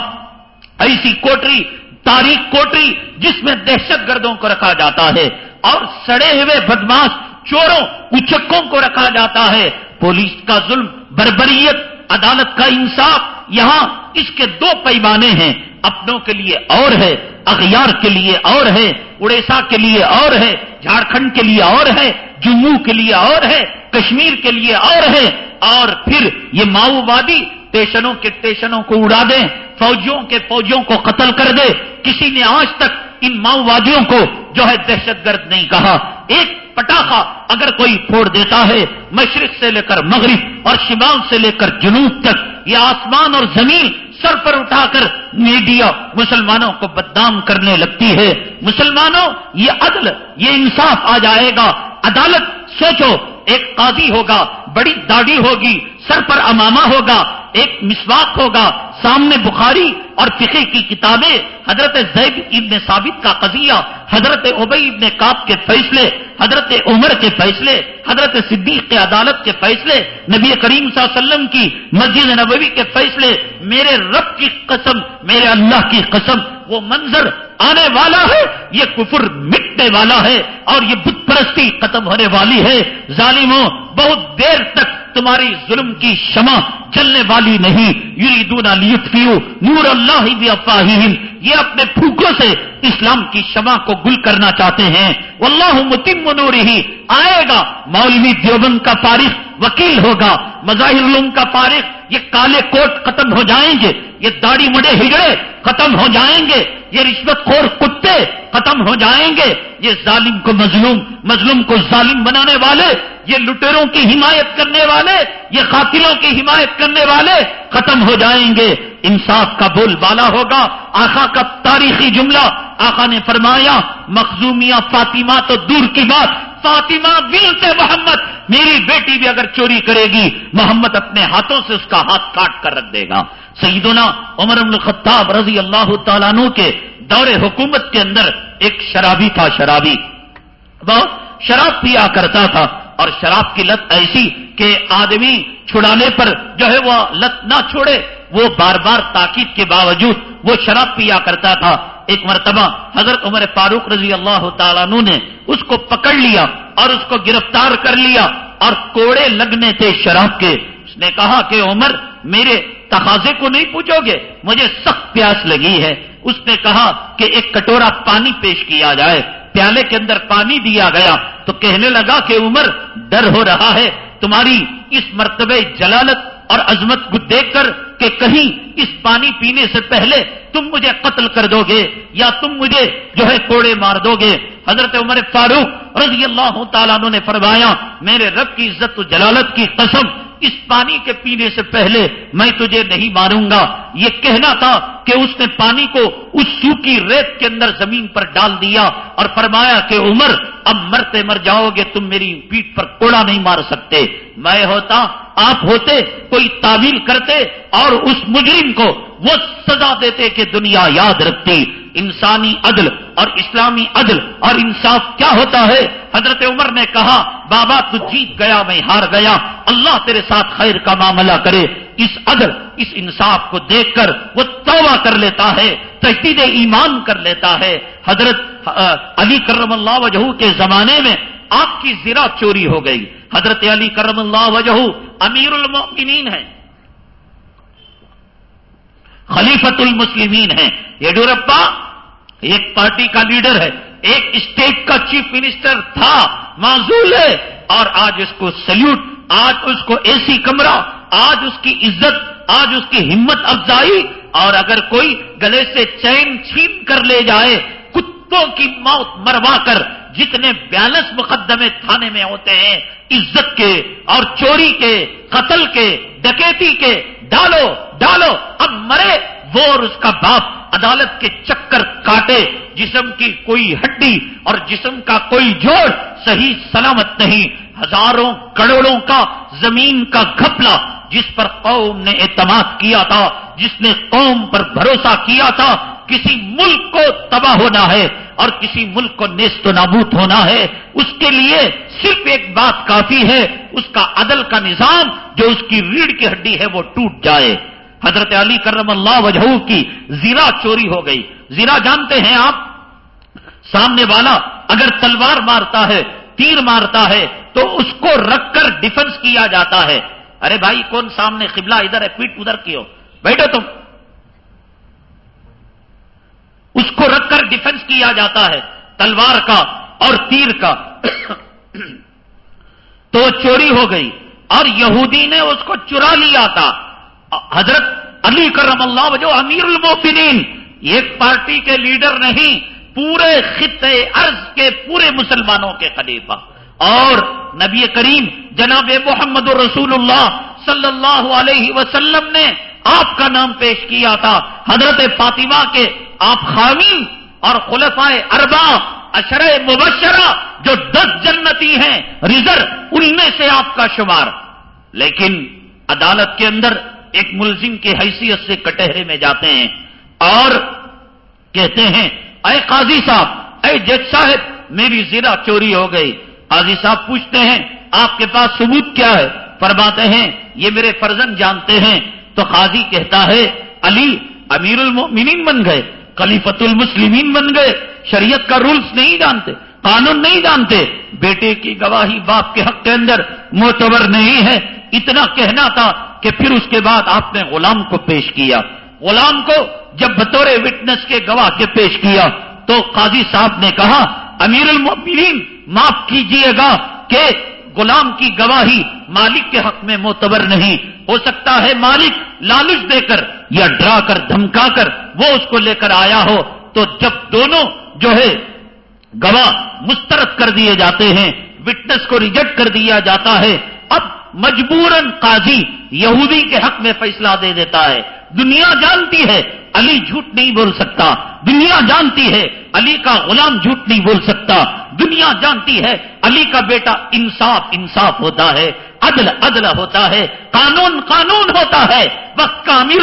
ایسی کوٹری تاریخ کوٹری جس میں دہشت گردوں کو رکھا جاتا ہے اور سڑے ہوئے بدماش چوروں، اچکوں کو رکھا جاتا ہے۔ پولیس کا ظلم، بربریت، عدالت کا انصاف یہاں اس کے دو پیمانے ہیں، اپنوں کے لیے اور ہے، اغیار کے لیے اور ہے اڑیسا کے لیے اور ہے، جھارکھنڈ کے لیے اور ہے، جموں کے لیے اور ہے، کشمیر کے لیے اور ہے، اور پھر یہ ماؤوادی ٹیشنوں کے ٹیشنوں کو اڑا دیں، فوجیوں کے فوجیوں کو قتل کر دے کسی نے آج تک ان ماؤوادیوں کو جو ہے دہشت گرد نہیں کہا۔ ایک پٹاخہ اگر کوئی پھوڑ دیتا ہے، مشرق سے لے کر مغرب اور شمال سے لے کر جنوب تک یہ آسمان اور زمین سر پر اٹھا کر میڈیا مسلمانوں کو بدنام کرنے لگتی ہے۔ مسلمانوں، یہ عدل، یہ انصاف آ جائے گا۔ عدالت، سوچو، ایک قاضی ہوگا، بڑی داڑھی ہوگی۔ سر پر امامہ ہوگا، ایک مسواک ہوگا۔ سامنے بخاری اور فقہ کی کتابیں، حضرت زید ابن ثابت کا قضیہ، حضرت ابئی ابن کاب کے فیصلے، حضرت عمر کے فیصلے، حضرت صدیق کے عدالت کے فیصلے، نبی کریم صلی اللہ علیہ وسلم کی مسجد نبوی کے فیصلے۔ میرے رب کی قسم، میرے اللہ کی قسم، وہ منظر آنے والا ہے، یہ کفر مٹنے والا ہے اور یہ بت پرستی ختم ہونے والی ہے۔ ظالموں، بہت دیر تک تمہاری ظلم کی شمع چلنے والی نہیں۔ یریدون دونا لیتفیو نور اللہ بھی افواہم یہ اپنے پھوکوں سے اسلام کی شمع کو گل کرنا چاہتے ہیں۔ واللہ متم نور ہی آئے گا مولوی دیوبند کا تاریخ وکیل ہوگا۔ مظاہر علوم کا تاریخ یہ کالے کوٹ ختم ہو جائیں گے۔ یہ داڑھی مڑے ہجڑے ختم ہو جائیں گے۔ یہ رشوت خور کتے ختم ہو جائیں گے۔ یہ ظالم کو مظلوم مظلوم کو ظالم بنانے والے، یہ لٹیروں کی حمایت کرنے والے، یہ قاتلوں کی حمایت کرنے والے ختم ہو جائیں گے۔ انصاف کا بول بالا ہوگا۔ آخا کا تاریخی جملہ آخا نے فرمایا، مخزومیہ فاطمہ تو دور کی بات۔ فاطمہ سے محمد، میری بیٹی بھی اگر چوری کرے گی، محمد اپنے ہاتھوں سے اس کا ہاتھ کاٹ کر رکھ دے گا۔ سیدنا عمر بن الخطاب رضی اللہ تعالیٰ عنہ کے دور حکومت کے اندر ایک شرابی تھا، شرابی۔ وہ شراب پیا کرتا تھا اور شراب کی لت ایسی کہ آدمی چھڑانے پر جو ہے وہ لت نہ چھوڑے، وہ بار بار تاکید کے باوجود وہ شراب پیا کرتا تھا۔ ایک مرتبہ حضرت عمر فاروق رضی اللہ تعالیٰ عنہ نے اس کو پکڑ لیا اور اس کو گرفتار کر لیا اور کوڑے لگنے تھے شراب کے۔ اس نے کہا کہ عمر، میرے تقاضے کو نہیں پوچھو گے، مجھے سخت پیاس لگی ہے۔ اس نے کہا کہ ایک کٹورا پانی پیش کیا جائے، پیالے کے اندر پانی دیا گیا۔ تو کہنے لگا کہ عمر، ڈر ہو رہا ہے، تمہاری اس مرتبہ جلالت اور عظمت کو دیکھ کر کہ کہیں اس پانی پینے سے پہلے تم مجھے قتل کر دو گے یا تم مجھے جو ہے کوڑے مار دو گے؟ حضرت عمر فاروق رضی اللہ تعالیٰ نے فرمایا، میرے رب کی عزت و جلالت کی قسم، اس پانی کے پینے سے پہلے میں تجھے نہیں ماروں گا۔ یہ کہنا تھا کہ اس نے پانی کو اس سوکھی ریت کے اندر زمین پر ڈال دیا اور فرمایا کہ عمر، اب مرتے مر جاؤ گے، تم میری پیٹ پر کوڑا نہیں مار سکتے۔ میں ہوتا آپ ہوتے کوئی تعویل کرتے اور اس مجرم کو وہ سزا دیتے کہ دنیا یاد رکھتی انسانی عدل اور اسلامی عدل اور انصاف کیا ہوتا ہے حضرت عمر نے کہا بابا تو جیت گیا میں ہار گیا اللہ تیرے ساتھ خیر کا معاملہ کرے اس عدل اس انصاف کو دیکھ کر وہ توبہ کر لیتا ہے تجدید ایمان کر لیتا ہے حضرت علی کرم اللہ وجہ کے زمانے میں آپ کی زرا چوری ہو گئی۔ حضرت علی کرم اللہ وجہ امیر المؤمنین ہے خلیفت المسلمین ہے یڈورپا ایک پارٹی کا لیڈر ہے۔ ایک اسٹیٹ کا چیف منسٹر تھا، معذول ہے۔ اور آج اس کو سلیوٹ، آج اس کو اے سی کمرہ، آج اس کی عزت، آج اس کی ہمت افزائی۔ اور اگر کوئی گلے سے چین چھین کر لے جائے، کتوں کی موت مروا کر جتنے بیالس مقدمے تھانے میں ہوتے ہیں، عزت کے اور چوری کے، قتل کے، ڈکیتی کے، ڈالو ڈالو، اب مرے، وہ اور اس کا باپ عدالت کے چکر کاٹے، جسم کی کوئی ہڈی اور جسم کا کوئی جوڑ صحیح سلامت نہیں، ہزاروں کروڑوں کا زمین کا گھپلا جس پر قوم نے اعتماد کیا تھا، جس نے قوم پر بھروسہ کیا تھا کسی ملک کو تباہ ہونا ہے اور کسی ملک کو نیست و نابوت ہونا ہے، اس کے لیے صرف ایک بات کافی ہے، اس کا عدل کا نظام جو اس کی ریڑھ کی ہڈی ہے وہ ٹوٹ جائے۔ حضرت علی کرم اللہ وجہ کی زیرا چوری ہو گئی۔ زیرا جانتے ہیں آپ؟ سامنے والا اگر تلوار مارتا ہے، تیر مارتا ہے، تو اس کو رکھ کر ڈیفنس کیا جاتا ہے۔ ارے بھائی، کون سامنے قبلہ ادھر ہے، پیٹ ادھر کی ہو بیٹھو تم اس کو رکھ کر ڈیفنس کیا جاتا ہے، تلوار کا اور تیر کا۔ تو چوری ہو گئی۔ اور یہودی نے اس کو چرا لیا تھا۔ حضرت علی کرم اللہ جو امیر المومنین، ایک پارٹی کے لیڈر نہیں، پورے خطے ارض کے پورے مسلمانوں کے خلیفہ۔ اور نبی کریم جناب محمد رسول اللہ صلی اللہ علیہ وسلم نے آپ کا نام پیش کیا تھا۔ حضرت فاطمہ کے آپ خامی اور خلفائے اربا اشر مبشرہ جو دس جنتی ہیں، ریزر، ان میں سے آپ کا شمار۔ لیکن عدالت کے اندر ایک ملزم کی حیثیت سے کٹہرے میں جاتے ہیں اور کہتے ہیں، اے قاضی صاحب، اے جج صاحب، میری زیرہ چوری ہو گئی۔ قاضی صاحب پوچھتے ہیں، آپ کے پاس ثبوت کیا ہے؟ فرماتے ہیں، یہ میرے فرزن جانتے ہیں۔ تو قاضی کہتا ہے، علی امیر المؤمنین بن گئے۔ خلیفت المسلمین بن گئے۔ شریعت کا رولز نہیں جانتے، قانون نہیں جانتے۔ بیٹے کی گواہی باپ کے حق کے اندر معتبر نہیں ہے۔ اتنا کہنا تھا کہ پھر اس کے بعد آپ نے غلام کو پیش کیا۔ غلام کو جب بطور وٹنس کے گواہ کے پیش کیا، تو قاضی صاحب نے کہا امیر المؤمنین معاف کیجیے گا کہ غلام کی گواہی مالک کے حق میں معتبر نہیں۔ ہو سکتا ہے مالک لالچ دے کر یا ڈرا کر، دھمکا کر وہ اس کو لے کر آیا ہو۔ تو جب دونوں جو ہے گواہ مسترد کر دیے جاتے ہیں وٹنس کو ریجیکٹ کر دیا جاتا ہے، اب مجبوراً قاضی یہودی کے حق میں فیصلہ دے دیتا ہے۔ دنیا جانتی ہے، علی جھوٹ نہیں بول سکتا۔ دنیا جانتی ہے، علی کا غلام جھوٹ نہیں بول سکتا۔ دنیا جانتی ہے، علی کا بیٹا انصاف انصاف ہوتا ہے، عدل عدل ہوتا ہے، قانون قانون ہوتا ہے۔ وقت کا امیر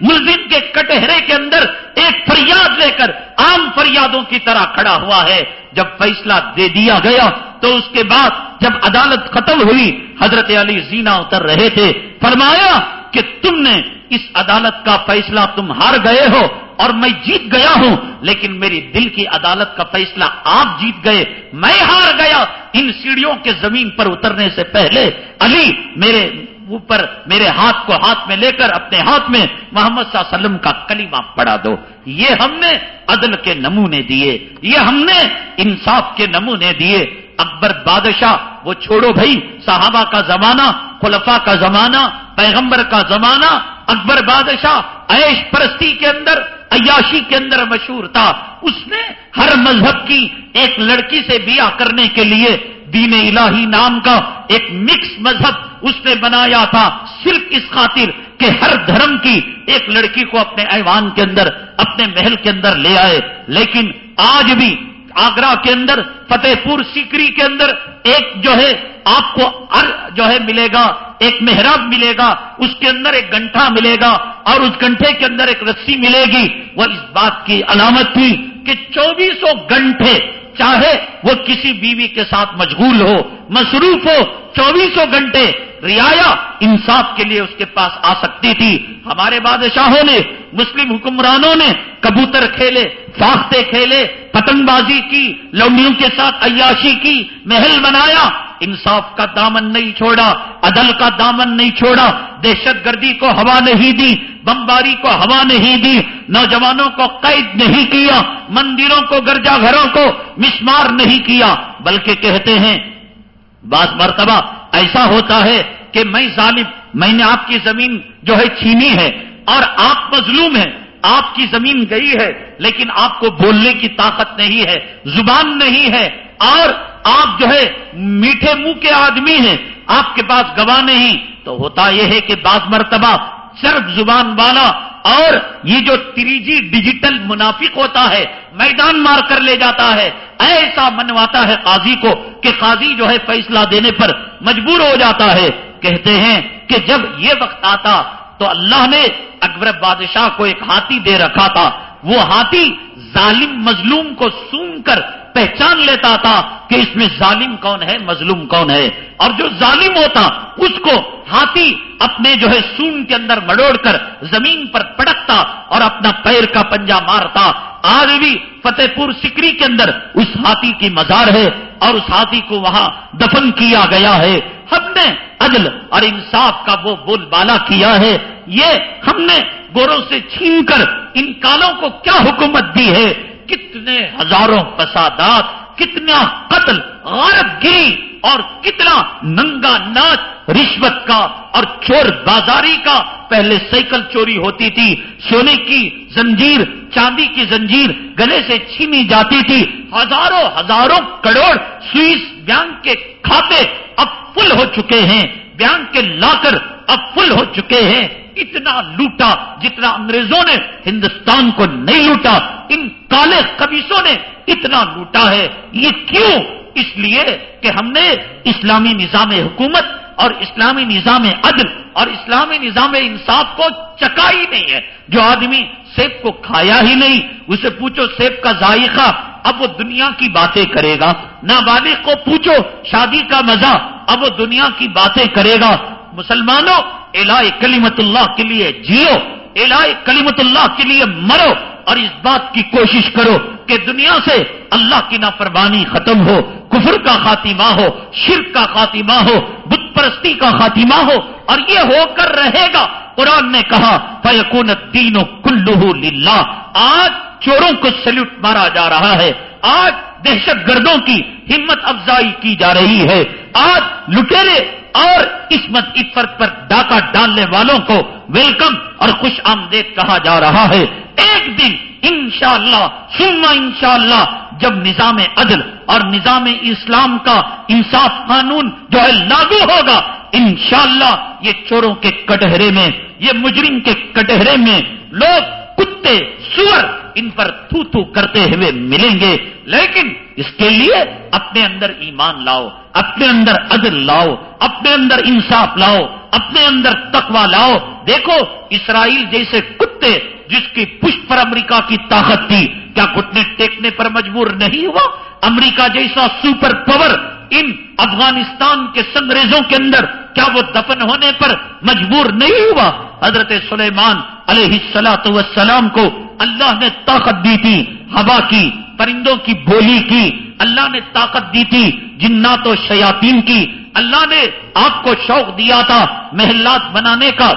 ملزم کے کٹہرے کے اندر ایک فریاد لے کر عام فریادوں کی طرح کھڑا ہوا ہے۔ جب فیصلہ دے دیا گیا تو اس کے بعد جب عدالت ختم ہوئی، حضرت علی زینا اتر رہے تھے۔ فرمایا کہ تم نے اس عدالت کا فیصلہ تم ہار گئے ہو اور میں جیت گیا ہوں، لیکن میری دل کی عدالت کا فیصلہ آپ جیت گئے، میں ہار گیا۔ ان سیڑھیوں کے زمین پر اترنے سے پہلے علی میرے اوپر، میرے ہاتھ کو ہاتھ میں لے کر اپنے ہاتھ میں محمد صلی اللہ علیہ وسلم کا کلمہ پڑا دو۔ یہ ہم نے عدل کے نمونے دیے، یہ ہم نے انصاف کے نمونے دیے۔ اکبر بادشاہ، وہ چھوڑو بھائی، صحابہ کا زمانہ خلفا کا زمانہ، پیغمبر کا زمانہ، اکبر بادشاہ عیش پرستی کے اندر، عیاشی کے اندر مشہور تھا۔ اس نے ہر مذہب کی ایک لڑکی سے بیاہ کرنے کے لیے دین الہی نام کا ایک مکس مذہب اس نے بنایا تھا۔ صرف اس خاطر کہ ہر دھرم کی ایک لڑکی کو اپنے ایوان کے اندر، اپنے محل کے اندر لے آئے۔ لیکن آج بھی آگرہ کے اندر، فتح پور سیکری کے اندر ایک جو ہے، آپ کو جو ہے ملے گا، ایک محراب ملے گا، اس کے اندر ایک گنٹھا ملے گا اور اس گنٹھے کے اندر ایک رسی ملے گی۔ وہ اس بات کی علامت تھی کہ چوبیسوں گھنٹے چاہے وہ کسی بیوی کے ساتھ مشغول ہو، مصروف ہو، چوبیسوں گھنٹے رعایا انصاف کے لیے اس کے پاس آ سکتی تھی۔ ہمارے بادشاہوں نے، مسلم حکمرانوں نے کبوتر کھیلے، فاختے کھیلے، پتنگ بازی کی لوڈیوں کے ساتھ عیاشی کی، محل بنایا۔ انصاف کا دامن نہیں چھوڑا، عدل کا دامن نہیں چھوڑا، دہشت گردی کو ہوا نہیں دی، بمباری کو ہوا نہیں دی، نوجوانوں کو قید نہیں کیا، مندروں کو، گرجا گھروں کو مسمار نہیں کیا، بلکہ کہتے ہیں، بعض مرتبہ ایسا ہوتا ہے کہ میں ظالم، میں نے آپ کی زمین جو ہے چھینی ہے اور آپ مظلوم ہیں، آپ کی زمین گئی ہے، لیکن آپ کو بولنے کی طاقت نہیں ہے، زبان نہیں ہے اور آپ جو ہے میٹھے منہ کے آدمی ہیں، آپ کے پاس گواہ نہیں۔ تو ہوتا یہ ہے کہ بعض مرتبہ صرف زبان والا اور یہ جو تریجی ڈیجیٹل منافق ہوتا ہے، میدان مار کر لے جاتا ہے۔ ایسا منواتا ہے قاضی کو کہ قاضی جو ہے فیصلہ دینے پر مجبور ہو جاتا ہے۔ کہتے ہیں کہ جب یہ وقت آتا تو اللہ نے اکبر بادشاہ کو ایک ہاتھی دے رکھا تھا۔ وہ ہاتھی ظالم مظلوم کو سون کر پہچان لیتا تھا کہ اس میں ظالم کون ہے، مظلوم کون ہے۔ اور جو ظالم ہوتا، اس کو ہاتھی اپنے جو ہے سون کے اندر مڑوڑ کر زمین پر پڑکتا اور اپنا پیر کا پنجا مارتا۔ آج بھی فتح پور سکری کے اندر اس ہاتھی کی مزار ہے۔ اور اس کو وہاں دفن کیا گیا ہے۔ ہم نے عدل اور انصاف کا وہ بول بالا کیا ہے۔ یہ ہم نے گوروں سے چھین کر ان کالوں کو کیا حکومت دی ہے؟ کتنے ہزاروں فسادات کتنا قتل، غارت گری اور کتنا ننگا ناچ، رشوت کا اور چور بازاری کا۔ پہلے سائیکل چوری ہوتی تھی، سونے کی زنجیر، چاندی کی زنجیر گلے سے چھینی جاتی تھی۔ ہزاروں ہزاروں کروڑ سوئس بینک کے کھاتے اب فل ہو چکے ہیں۔ بینک کے لاکر اب فل ہو چکے ہیں۔ اتنا لوٹا جتنا انگریزوں نے، ہندوستان کو نہیں لوٹا۔ ان کالے قبیصوں نے اتنا لوٹا ہے یہ کیوں؟ اس لیے کہ ہم نے اسلامی نظام حکومت اور اسلامی نظام عدل اور اسلامی نظام انصاف کو چکا ہی نہیں ہے۔ جو آدمی سیب کو کھایا ہی نہیں، اسے پوچھو سیب کا ذائقہ، اب وہ دنیا کی باتیں کرے گا۔ نابالغ کو پوچھو شادی کا مزہ، اب وہ دنیا کی باتیں کرے گا۔ مسلمانوں الہ کلیمت اللہ کے لیے جیو الہ کلیمت اللہ کے لیے مرو۔ اور اس بات کی کوشش کرو کہ دنیا سے اللہ کی نافرمانی ختم ہو، کفر کا خاتمہ ہو، شرک کا خاتمہ ہو، بت پرستی کا خاتمہ ہو، اور یہ ہو کر رہے گا۔ قرآن نے کہا فیقون تین و کلو للہ آج چوروں کو سلیوٹ مارا جا رہا ہے۔ آج دہشت گردوں کی ہمت افزائی کی جا رہی ہے۔ آج لٹیرے اور اس عفت پر ڈاکہ ڈالنے والوں کو ویلکم اور خوش آمدید کہا جا رہا ہے۔ ایک دن انشاءاللہ اللہ انشاءاللہ، جب نظام عدل اور نظام اسلام کا انصاف قانون جو ہے لاگو ہوگا، انشاءاللہ یہ چوروں کے کٹہرے میں، یہ مجرم کے کٹہرے میں لوگ کتے، سور، ان پر تھو تھو کرتے ہوئے ملیں گے۔ لیکن اس کے لیے اپنے اندر ایمان لاؤ، اپنے اندر عدل لاؤ، اپنے اندر انصاف لاؤ، اپنے اندر تقوا لاؤ۔ دیکھو، اسرائیل جیسے کتے جس کی پشت پر امریکہ کی طاقت تھی، کیا گھٹنے ٹیکنے پر مجبور نہیں ہوا؟ امریکہ جیسا سپر پاور ان افغانستان کے سنگریزوں کے اندر، کیا وہ دفن ہونے پر مجبور نہیں ہوا؟ حضرت سلیمان علیہ السلاۃ وسلام کو اللہ نے طاقت دی تھی، ہوا کی۔ پرندوں کی بولی کی، اللہ نے طاقت دی تھی، جنات و شیاطین کی۔ اللہ نے آپ کو شوق دیا تھا محلات بنانے کا۔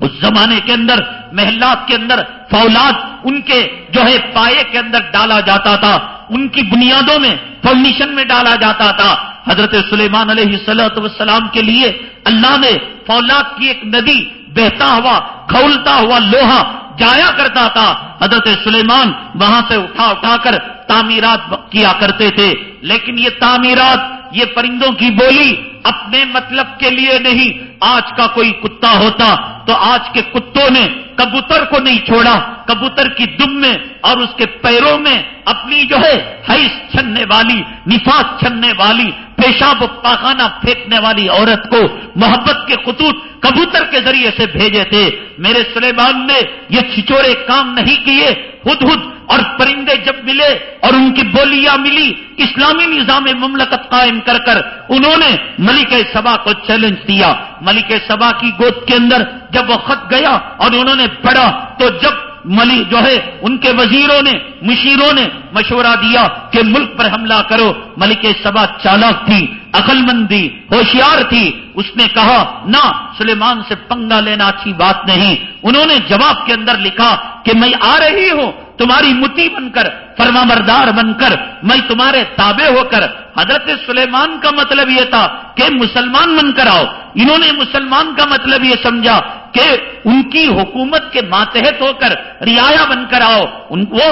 اس زمانے کے اندر، محلات کے اندر فولاد ان کے جو ہے پائے کے اندر ڈالا جاتا تھا۔ ان کی بنیادوں میں فاؤنڈیشن میں ڈالا جاتا تھا۔ حضرت سلیمان علیہ صلاحت وسلام کے لیے اللہ نے فولاد کی ایک ندی، بہتا ہوا، کھولتا ہوا لوہا جایا کرتا تھا۔ حضرت سلیمان وہاں سے اٹھا اٹھا کر تعمیرات کیا کرتے تھے۔ لیکن یہ تعمیرات، یہ پرندوں کی بولی اپنے مطلب کے لیے نہیں۔ آج کا کوئی کتا ہوتا تو آج کے کتوں نے کبوتر کو نہیں چھوڑا۔ کبوتر کی دم میں اور اس کے پیروں میں اپنی جو ہے حیث چھننے والی، نفاس چھننے والی، پیشاب و پاخانہ پھینکنے والی عورت کو محبت کے خطوط کبوتر کے ذریعے سے بھیجے تھے۔ میرے سلیمان نے یہ چھچورے کام نہیں کیے خود خود اور پرندے جب ملے اور ان کی بولیاں ملی، اسلامی نظام مملکت قائم کر کر انہوں نے ملک سبا کو چیلنج دیا۔ ملک سبا کی گود کے اندر جب وہ خط گیا اور انہوں نے پڑھا تو جب ملی جو ہے، ان کے وزیروں نے، مشیروں نے مشورہ دیا کہ ملک پر حملہ کرو۔ ملک سبا چالاک تھی عقل مند تھی، ہوشیار تھی۔ اس نے کہا، نہ، سلیمان سے پنگا لینا اچھی بات نہیں۔ انہوں نے جواب کے اندر لکھا کہ میں آ رہی ہوں تمہاری متی بن کر فرما بردار بن کر، میں تمہارے تابع ہو کر، حضرت سلیمان کا مطلب یہ تھا کہ مسلمان بن کر آؤ۔ انہوں نے مسلمان کا مطلب یہ سمجھا کہ ان کی حکومت کے ماتحت ہو کر رعایا بن کر آؤ۔ ان کو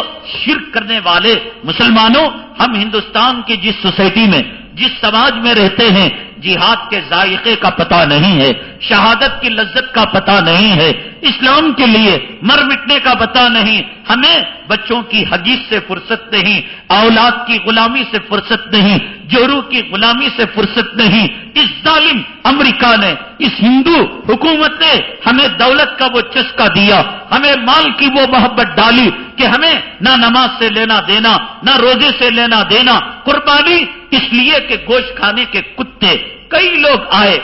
شرک کرنے والے مسلمانوں، ہم ہندوستان کی جس سوسائٹی میں، جس سماج میں رہتے ہیں جہاد کے ذائقے کا پتہ نہیں ہے، شہادت کی لذت کا پتہ نہیں ہے، اسلام کے لیے مر مٹنے کا پتہ نہیں، ہمیں بچوں کی حدیث سے فرصت نہیں، اولاد کی غلامی سے فرصت نہیں، جورو کی غلامی سے فرصت نہیں۔ اس ظالم امریکہ نے، اس ہندو حکومت نے ہمیں دولت کا وہ چسکا دیا، ہمیں مال کی وہ محبت ڈالی کہ ہمیں نہ نماز سے لینا دینا، نہ روزے سے لینا دینا۔ قربانی اس لیے کہ گوشت کھانے کے کتے کئی لوگ آئے۔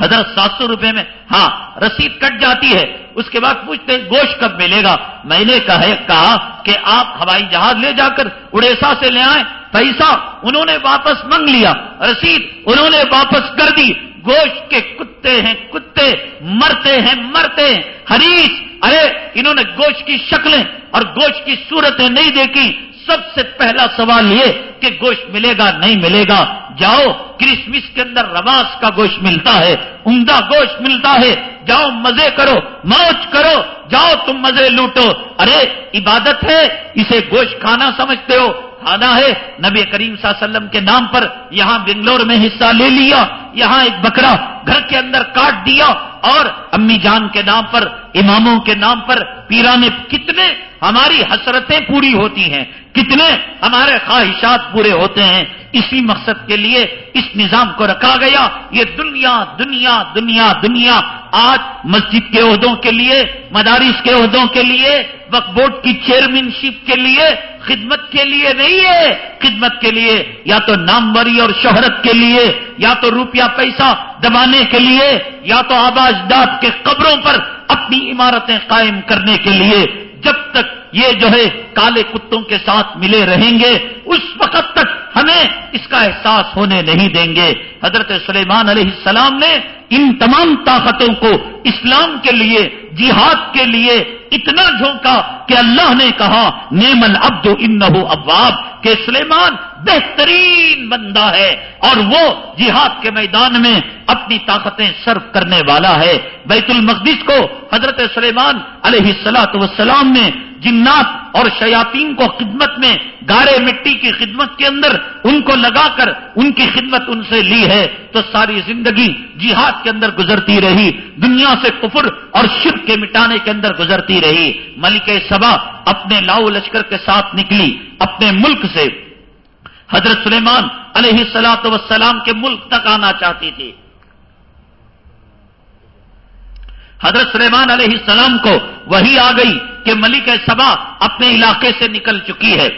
حضرت سات سو روپے میں ہاں رسید کٹ جاتی ہے۔ اس کے بعد پوچھتے گوشت کب ملے گا؟ میں نے کہا کہ آپ ہوائی جہاز لے جا کر اڑیسا سے لے آئے پیسہ انہوں نے واپس منگ لیا، رسید انہوں نے واپس کر دی۔ گوشت کے کتے ہیں کتے، مرتے ہیں مرتے ہیں۔ ہریش ارے، انہوں نے گوشت کی شکلیں اور گوشت کی صورتیں نہیں دیکھی۔ سب سے پہلا سوال یہ کہ گوشت ملے گا نہیں ملے گا؟ جاؤ، کرسمس کے اندر رواس کا گوشت ملتا ہے، عمدہ گوشت ملتا ہے۔ جاؤ، مزے کرو، موج کرو، جاؤ تم مزے لوٹو۔ ارے، عبادت ہے، اسے گوشت کھانا سمجھتے ہو۔ کھانا ہے۔ نبی کریم صلی اللہ علیہ وسلم کے نام پر یہاں بنگلور میں حصہ لے لیا، یہاں ایک بکرا گھر کے اندر کاٹ دیا اور امی جان کے نام پر، اماموں کے نام پر پیرانے، کتنے ہماری حسرتیں پوری ہوتی ہیں، کتنے ہمارے خواہشات پورے ہوتے ہیں۔ اسی مقصد کے لیے اس نظام کو رکھا گیا۔ یہ دنیا دنیا دنیا دنیا۔ آج مسجد کے عہدوں کے لیے، مدارس کے عہدوں کے لیے، وقت بورڈ کی چیئرمین شپ کے لیے خدمت کے لیے نہیں ہے۔ خدمت کے لیے یا تو ناموری اور شہرت کے لیے، یا تو روپیہ پیسہ دبانے کے لیے، یا تو آباز داد کے قبروں پر اپنی عمارتیں قائم کرنے کے لیے۔ جب تک یہ جو ہے کالے کتوں کے ساتھ ملے رہیں گے، اس وقت تک ہمیں اس کا احساس ہونے نہیں دیں گے۔ حضرت سلیمان علیہ السلام نے ان تمام طاقتوں کو اسلام کے لیے جہاد کے لیے اتنا جھونکا کہ اللہ نے کہا نیم العبد انہو ابواب، کہ سلیمان بہترین بندہ ہے اور وہ جہاد کے میدان میں اپنی طاقتیں صرف کرنے والا ہے۔ بیت المقدس کو حضرت سلیمان علیہ السلاۃ وسلام نے جنات اور شیاطین کو خدمت میں گارے مٹی کی خدمت کے اندر ان کو لگا کر ان کی خدمت ان سے لی ہے تو ساری زندگی جہاد کے اندر گزرتی رہی، دنیا سے کفر اور شرک کے مٹانے کے اندر گزرتی رہی۔ ملک سبا اپنے لاؤ لشکر کے ساتھ نکلی، اپنے ملک سے حضرت سلیمان علیہ السلاط وسلام کے ملک تک آنا چاہتی تھی۔ حضرت سلیمان علیہ السلام کو وہی آ گئی کہ ملک سبا اپنے علاقے سے نکل چکی ہے۔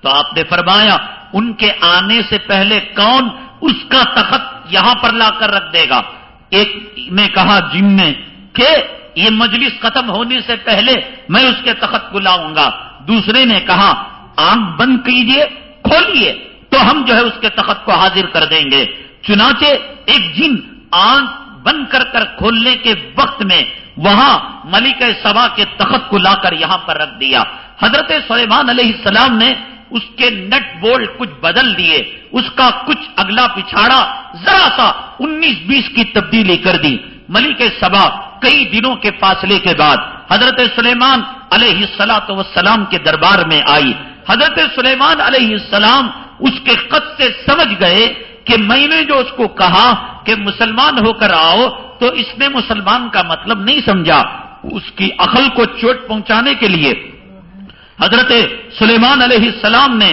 تو آپ نے فرمایا، ان کے آنے سے پہلے کون اس کا تخت یہاں پر لا کر رکھ دے گا؟ ایک نے کہا، جن نے کہ یہ مجلس ختم ہونے سے پہلے میں اس کے تخت کو لاؤں گا۔ دوسرے نے کہا، آنکھ بند کیجیے کھولیے تو ہم جو ہے اس کے تخت کو حاضر کر دیں گے۔ چنانچہ ایک جن آنکھ بند کر کر کھولنے کے وقت میں وہاں ملک سبا کے تخت کو لا کر یہاں پر رکھ دیا۔ حضرت سلیمان علیہ السلام نے اس کے نٹ بولٹ کچھ بدل دیے۔ اس کا کچھ اگلا پچھاڑا ذرا سا انیس بیس کی تبدیلی کر دی۔ ملک سبا کئی دنوں کے فاصلے کے بعد حضرت سلیمان علیہ السلاۃ وسلام کے دربار میں آئی۔ حضرت سلیمان علیہ السلام اس کے خط سے سمجھ گئے کہ میں نے جو اس کو کہا کہ مسلمان ہو کر آؤ، تو اس نے مسلمان کا مطلب نہیں سمجھا۔ اس کی عقل کو چوٹ پہنچانے کے لیے۔ حضرت سلیمان علیہ السلام نے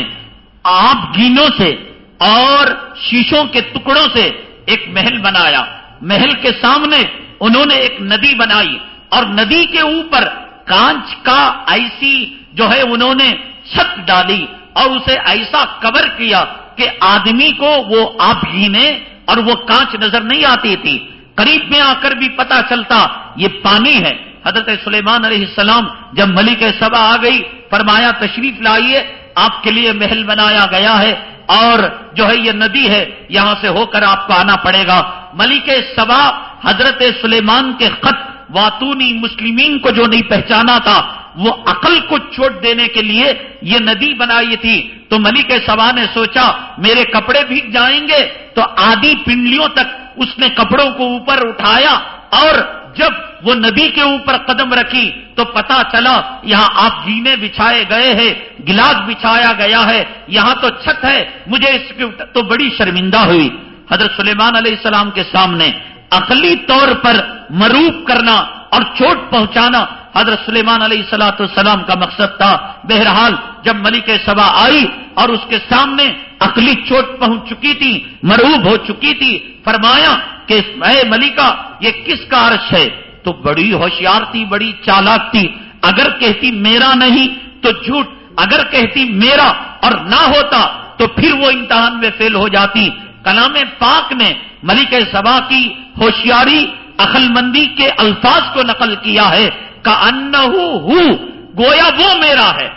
آپ گینوں سے اور شیشوں کے ٹکڑوں سے ایک محل بنایا۔ محل کے سامنے انہوں نے ایک ندی بنائی اور ندی کے اوپر کانچ کا ایسی جو ہے انہوں نے چھت ڈالی۔ اور اسے ایسا کور کیا کہ آدمی کو وہ آپ گینے اور وہ کانچ نظر نہیں آتی تھی۔ قریب میں آ کر بھی پتا چلتا، یہ پانی ہے۔ حضرت سلیمان علیہ السلام جب ملک سبا آ گئی، فرمایا، تشریف لائیے، آپ کے لیے محل بنایا گیا ہے اور جو ہے یہ ندی ہے، یہاں سے ہو کر آپ کو آنا پڑے گا۔ ملک سبا حضرت سلیمان کے خط واتونی مسلمین کو جو نہیں پہچانا تھا وہ عقل کو چوٹ دینے کے لیے یہ ندی بنائی تھی۔ تو ملک سبا نے سوچا، میرے کپڑے بھیگ جائیں گے۔ تو آدھی پنڈلیوں تک اس نے کپڑوں کو اوپر اٹھایا اور جب وہ ندی کے اوپر قدم رکھی تو پتا چلا، یہاں آپ جینے بچھائے گئے ہیں، گلاس بچھایا گیا ہے، یہاں تو چھت ہے، مجھے اس کی تو بڑی شرمندہ ہوئی۔ حضرت سلیمان علیہ السلام کے سامنے عقلی طور پر مروب کرنا اور چوٹ پہنچانا حضرت سلیمان علیہ السلاۃ السلام کا مقصد تھا بہرحال جب ملک سبا آئی اور اس کے سامنے عقلی چوٹ پہنچ چکی تھی مروب ہو چکی تھی، فرمایا کہ اے ملکہ، یہ کس کا عرش ہے؟ تو بڑی ہوشیار تھی، بڑی چالاک تھی۔ اگر کہتی میرا نہیں، تو جھوٹ۔ اگر کہتی میرا اور نہ ہوتا، تو پھر وہ امتحان میں فیل ہو جاتی۔ کلام پاک نے ملک سبا کی ہوشیاری عقل مندی کے الفاظ کو نقل کیا ہے۔ کا ان گویا وہ میرا ہے۔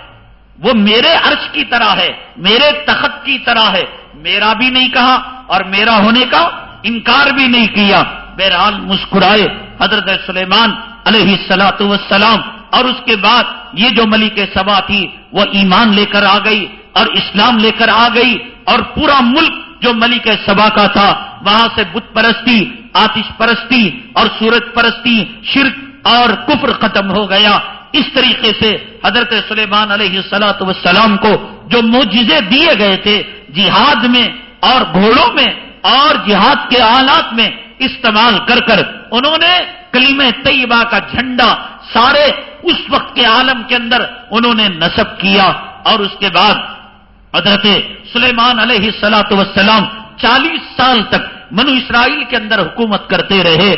وہ میرے عرش کی طرح ہے، میرے تخت کی طرح ہے۔ میرا بھی نہیں کہا اور میرا ہونے کا انکار بھی نہیں کیا۔ بہرحال مسکرائے حضرت سلیمان علیہ السلاۃ وسلام اور اس کے بعد یہ جو ملک سبا تھی، وہ ایمان لے کر آ گئی اور اسلام لے کر آ گئی۔ اور پورا ملک جو ملک سبا کا تھا، وہاں سے بت پرستی، آتش پرستی اور سورج پرستی، شرک اور کفر ختم ہو گیا۔ اس طریقے سے حضرت سلیمان علیہ السلاۃ وسلام کو جو موجزے دیے گئے تھے جہاد میں اور گھوڑوں میں اور جہاد کے آلات میں استعمال کر کر انہوں نے کلیم طیبہ کا جھنڈا سارے اس وقت کے عالم کے اندر انہوں نے نصب کیا اور اس کے بعد حضرت سلیمان علیہ السلاۃ وسلام چالیس سال تک منو اسرائیل کے اندر حکومت کرتے رہے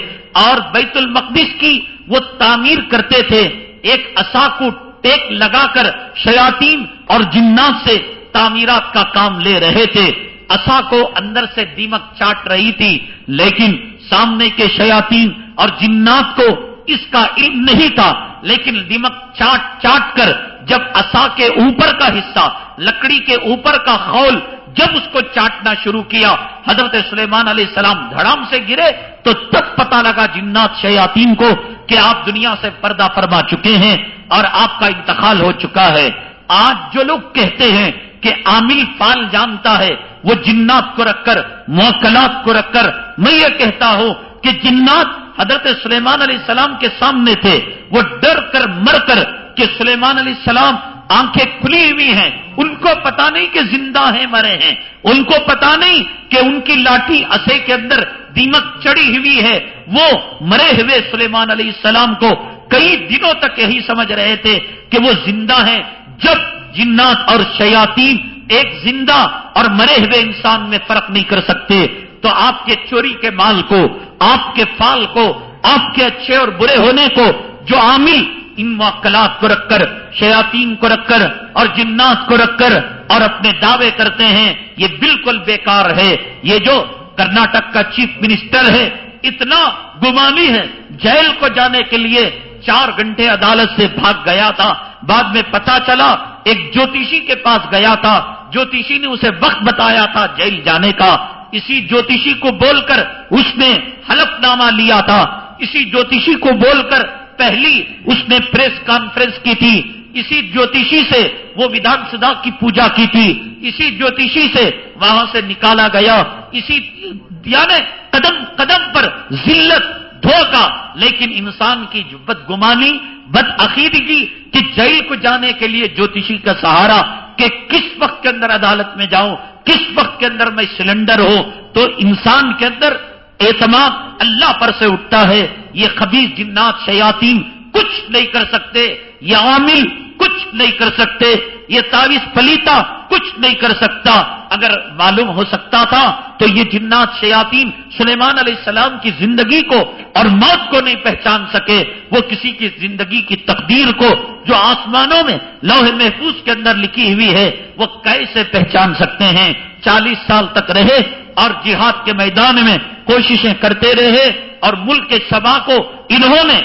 اور بیت المقدس کی وہ تعمیر کرتے تھے، ایک اصا کو ٹیک لگا کر شیاتین اور جنات سے تعمیرات کا کام لے رہے تھے۔ اصا کو اندر سے دیمک چاٹ رہی تھی، لیکن سامنے کے شیاتین اور جنات کو اس کا علم نہیں تھا۔ لیکن دیمک چاٹ چاٹ کر جب اصا کے اوپر کا حصہ، لکڑی کے اوپر کا خول جب اس کو چاٹنا شروع کیا، حضرت سلیمان علیہ السلام دھڑام سے گرے، تو تب پتا لگا جنات شیاتین کو کہ آپ دنیا سے پردہ فرما چکے ہیں اور آپ کا انتقال ہو چکا ہے۔ آج جو لوگ کہتے ہیں کہ عامل فال جانتا ہے، وہ جنات کو رکھ کر، موکلات کو رکھ کر، میں یہ کہتا ہوں کہ جنات حضرت سلیمان علیہ السلام کے سامنے تھے۔ وہ ڈر کر، مر کر کہ سلیمان علیہ السلام آنکھیں کھلی ہوئی ہیں۔ ان کو پتا نہیں کہ زندہ ہیں مرے ہیں ان کو پتا نہیں کہ ان کی لاٹھی اسے کے اندر دیمک چڑی ہوئی ہے وہ مرے ہوئے سلیمان علیہ السلام کو کئی دنوں تک یہی سمجھ رہے تھے کہ وہ زندہ ہیں جب جنات اور شیاتی ایک زندہ اور مرے ہوئے انسان میں فرق نہیں کر سکتے تو آپ کے چوری کے مال کو، آپ کے فال کو، آپ کے اچھے اور برے ہونے کو جو عامل ان موکلات کو رکھ کر شیاتین کو رکھ کر اور جنات کو رکھ کر اور اپنے دعوے کرتے ہیں، یہ بالکل بیکار ہے۔ یہ جو کرناٹک کا چیف منسٹر ہے، اتنا گمانی ہے۔ جیل کو جانے کے لیے چار گھنٹے عدالت سے بھاگ گیا تھا۔ بعد میں پتا چلا، ایک جوتیشی کے پاس گیا تھا۔ جوتیشی نے اسے وقت بتایا تھا جیل جانے کا۔ اسی جوتیشی کو بول کر اس نے حلف نامہ لیا تھا۔ اسی جوتیشی کو بول کر پہلی اس نے پریس کانفرنس کی تھی، اسی جوتیشی سے وہ ودھان سبھا کی پوجا کی تھی، اسی جوتیشی سے وہاں سے نکالا گیا، اسی یعنی قدم قدم پر ذلت دھوکا لیکن انسان کی بد گمانی بد عقیدگی کہ جیل کو جانے کے لیے جوتیشی کا سہارا کہ کس وقت کے اندر عدالت میں جاؤں، کس وقت کے اندر میں سلنڈر ہوں، تو انسان کے اندر اعتماد اللہ پر سے اٹھتا ہے، یہ خبیز جنات شیاتین کچھ نہیں کر سکتے، یہ عامل کچھ نہیں کر سکتے، یہ تعویذ پلیتا کچھ نہیں کر سکتا۔ اگر معلوم ہو سکتا تھا تو یہ جنات، شیاطین سلیمان علیہ السلام کی زندگی کو اور موت کو نہیں پہچان سکے۔ وہ کسی کی زندگی کی تقدیر کو جو آسمانوں میں لوہ محفوظ کے اندر لکھی ہوئی ہے، وہ کیسے پہچان سکتے ہیں؟ چالیس سال تک رہے اور جہاد کے میدان میں کوششیں کرتے رہے اور ملک کے سبا کو انہوں نے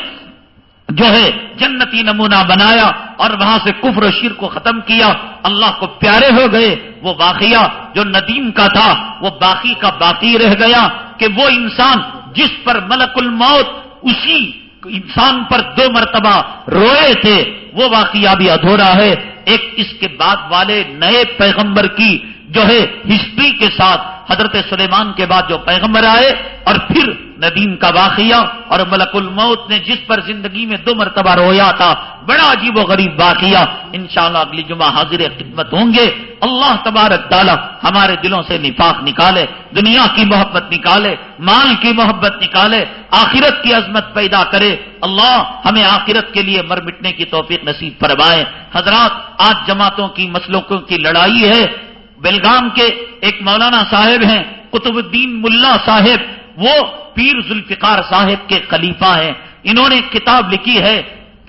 جو ہے جنتی نمونہ بنایا اور وہاں سے کفر و شیر کو ختم کیا، اللہ کو پیارے ہو گئے۔ وہ واقعہ جو ندیم کا تھا، وہ باقی کا باقی رہ گیا کہ وہ انسان جس پر ملک الموت، اسی انسان پر دو مرتبہ روئے تھے۔ وہ واقعہ بھی ادھورا ہے۔ ایک اس کے بعد والے نئے پیغمبر کی جو ہے ہسٹری کے ساتھ حضرت سلیمان کے بعد جو پیغمبر آئے اور پھر ندیم کا واقعہ اور ملک الموت نے جس پر زندگی میں دو مرتبہ رویا تھا، بڑا عجیب و غریب واقعہ۔ انشاءاللہ اگلی جمعہ حاضر خدمت ہوں گے۔ اللہ تبارک تعالی ہمارے دلوں سے نفاق نکالے، دنیا کی محبت نکالے، مال کی محبت نکالے، آخرت کی عظمت پیدا کرے۔ اللہ ہمیں آخرت کے لیے مر مٹنے کی توفیق نصیب فرمائے۔ حضرات، آج جماعتوں کی مسلوں کی لڑائی ہے۔ بیلگام کے ایک مولانا صاحب ہیں، قطب الدین ملا صاحب، وہ پیر ذوالفقار صاحب کے خلیفہ ہیں۔ انہوں نے کتاب لکھی ہے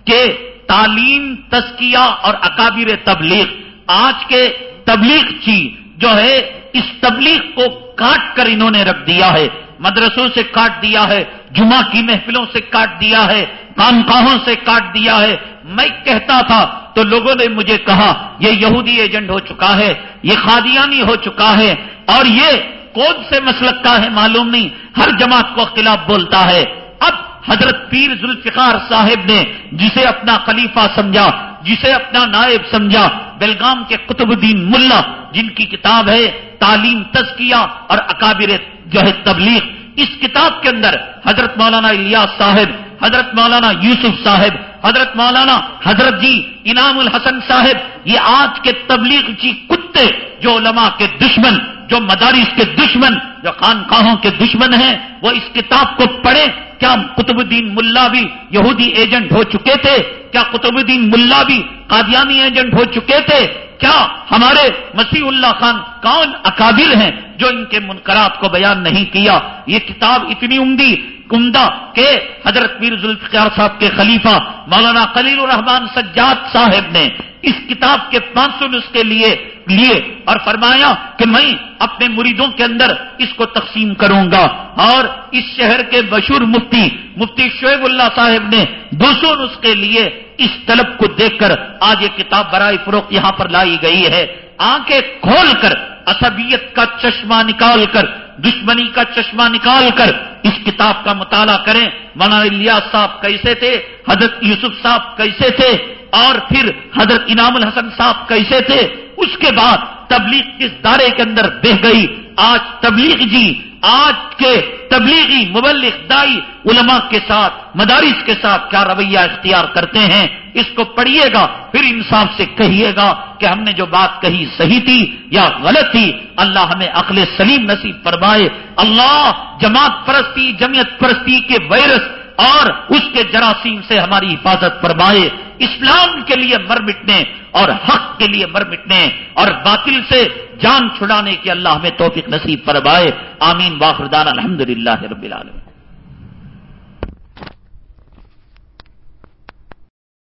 کہ تعلیم تسکیہ اور اکابر تبلیغ۔ آج کے تبلیغ چی جو ہے، اس تبلیغ کو کاٹ کر انہوں نے رکھ دیا ہے۔ مدرسوں سے کاٹ دیا ہے، جمعہ کی محفلوں سے کاٹ دیا ہے کانخواہوں سے کاٹ دیا ہے۔ میں کہتا تھا تو لوگوں نے مجھے کہا، یہ یہودی ایجنٹ ہو چکا ہے، یہ خادیانی ہو چکا ہے، اور یہ کون سے مسلک کا ہے معلوم نہیں، ہر جماعت کو خلاف بولتا ہے۔ اب حضرت پیر ذوالفقار صاحب نے جسے اپنا خلیفہ سمجھا، جسے اپنا نائب سمجھا بیلگام کے قطب الدین ملا، جن کی کتاب ہے تعلیم تزکیہ اور اکابر جو ہے تبلیغ، اس کتاب کے اندر حضرت مولانا الیاس صاحب، حضرت مولانا یوسف صاحب حضرت مولانا حضرت جی انعام الحسن صاحب، یہ آج کے تبلیغ جی کتے جو علماء کے دشمن، جو مدارس کے دشمن، جو خانقاہوں کے دشمن ہیں، وہ اس کتاب کو پڑھیں۔ کیا قطب الدین ملا بھی یہودی ایجنٹ ہو چکے تھے؟ کیا قطب الدین ملا بھی قادیانی ایجنٹ ہو چکے تھے؟ کیا ہمارے مسیح اللہ خان کون اکابر ہیں جو ان کے منقرات کو بیان نہیں کیا؟ یہ کتاب اتنی عمدی، عمدہ کہ حضرت میر ذوالفقار صاحب کے خلیفہ مولانا خلیل الرحمان سجاد صاحب نے اس کتاب کے پانچ سو نسخے لیے لیے اور فرمایا کہ میں اپنے مریدوں کے اندر اس کو تقسیم کروں گا اور اس شہر کے مشہور مفتی مفتی شعیب اللہ صاحب نے دو سو نسخے لیے اس طلب کو دیکھ کر آج یہ کتاب برائے فروخت یہاں پر لائی گئی ہے۔ آنکھیں کھول کر اسبیت کا چشمہ نکال کر دشمنی کا چشمہ نکال کر اس کتاب کا مطالعہ کریں۔ مولانا الیاس صاحب کیسے تھے؟ حضرت یوسف صاحب کیسے تھے؟ اور پھر حضرت انعام الحسن صاحب کیسے تھے؟ اس کے بعد تبلیغ کس دارے کے اندر بہ گئی۔ آج تبلیغ جی آج کے تبلیغی مبلغ دائی علماء کے ساتھ، مدارس کے ساتھ کیا رویہ اختیار کرتے ہیں؟ اس کو پڑھیے گا، پھر انصاف سے کہیے گا کہ ہم نے جو بات کہی صحیح تھی یا غلط تھی، اللہ ہمیں عقل سلیم نصیب فرمائے۔ اللہ جماعت پرستی، جمعیت پرستی کے وائرس اور اس کے جراثیم سے ہماری حفاظت فرمائے، اسلام کے لیے مر مٹنے اور حق کے لیے مر مٹنے اور باطل سے جان چھڑانے کے اللہ ہمیں توفیق نصیب فرمائے۔ آمین۔ باخردان الحمد للہ رب العالمین۔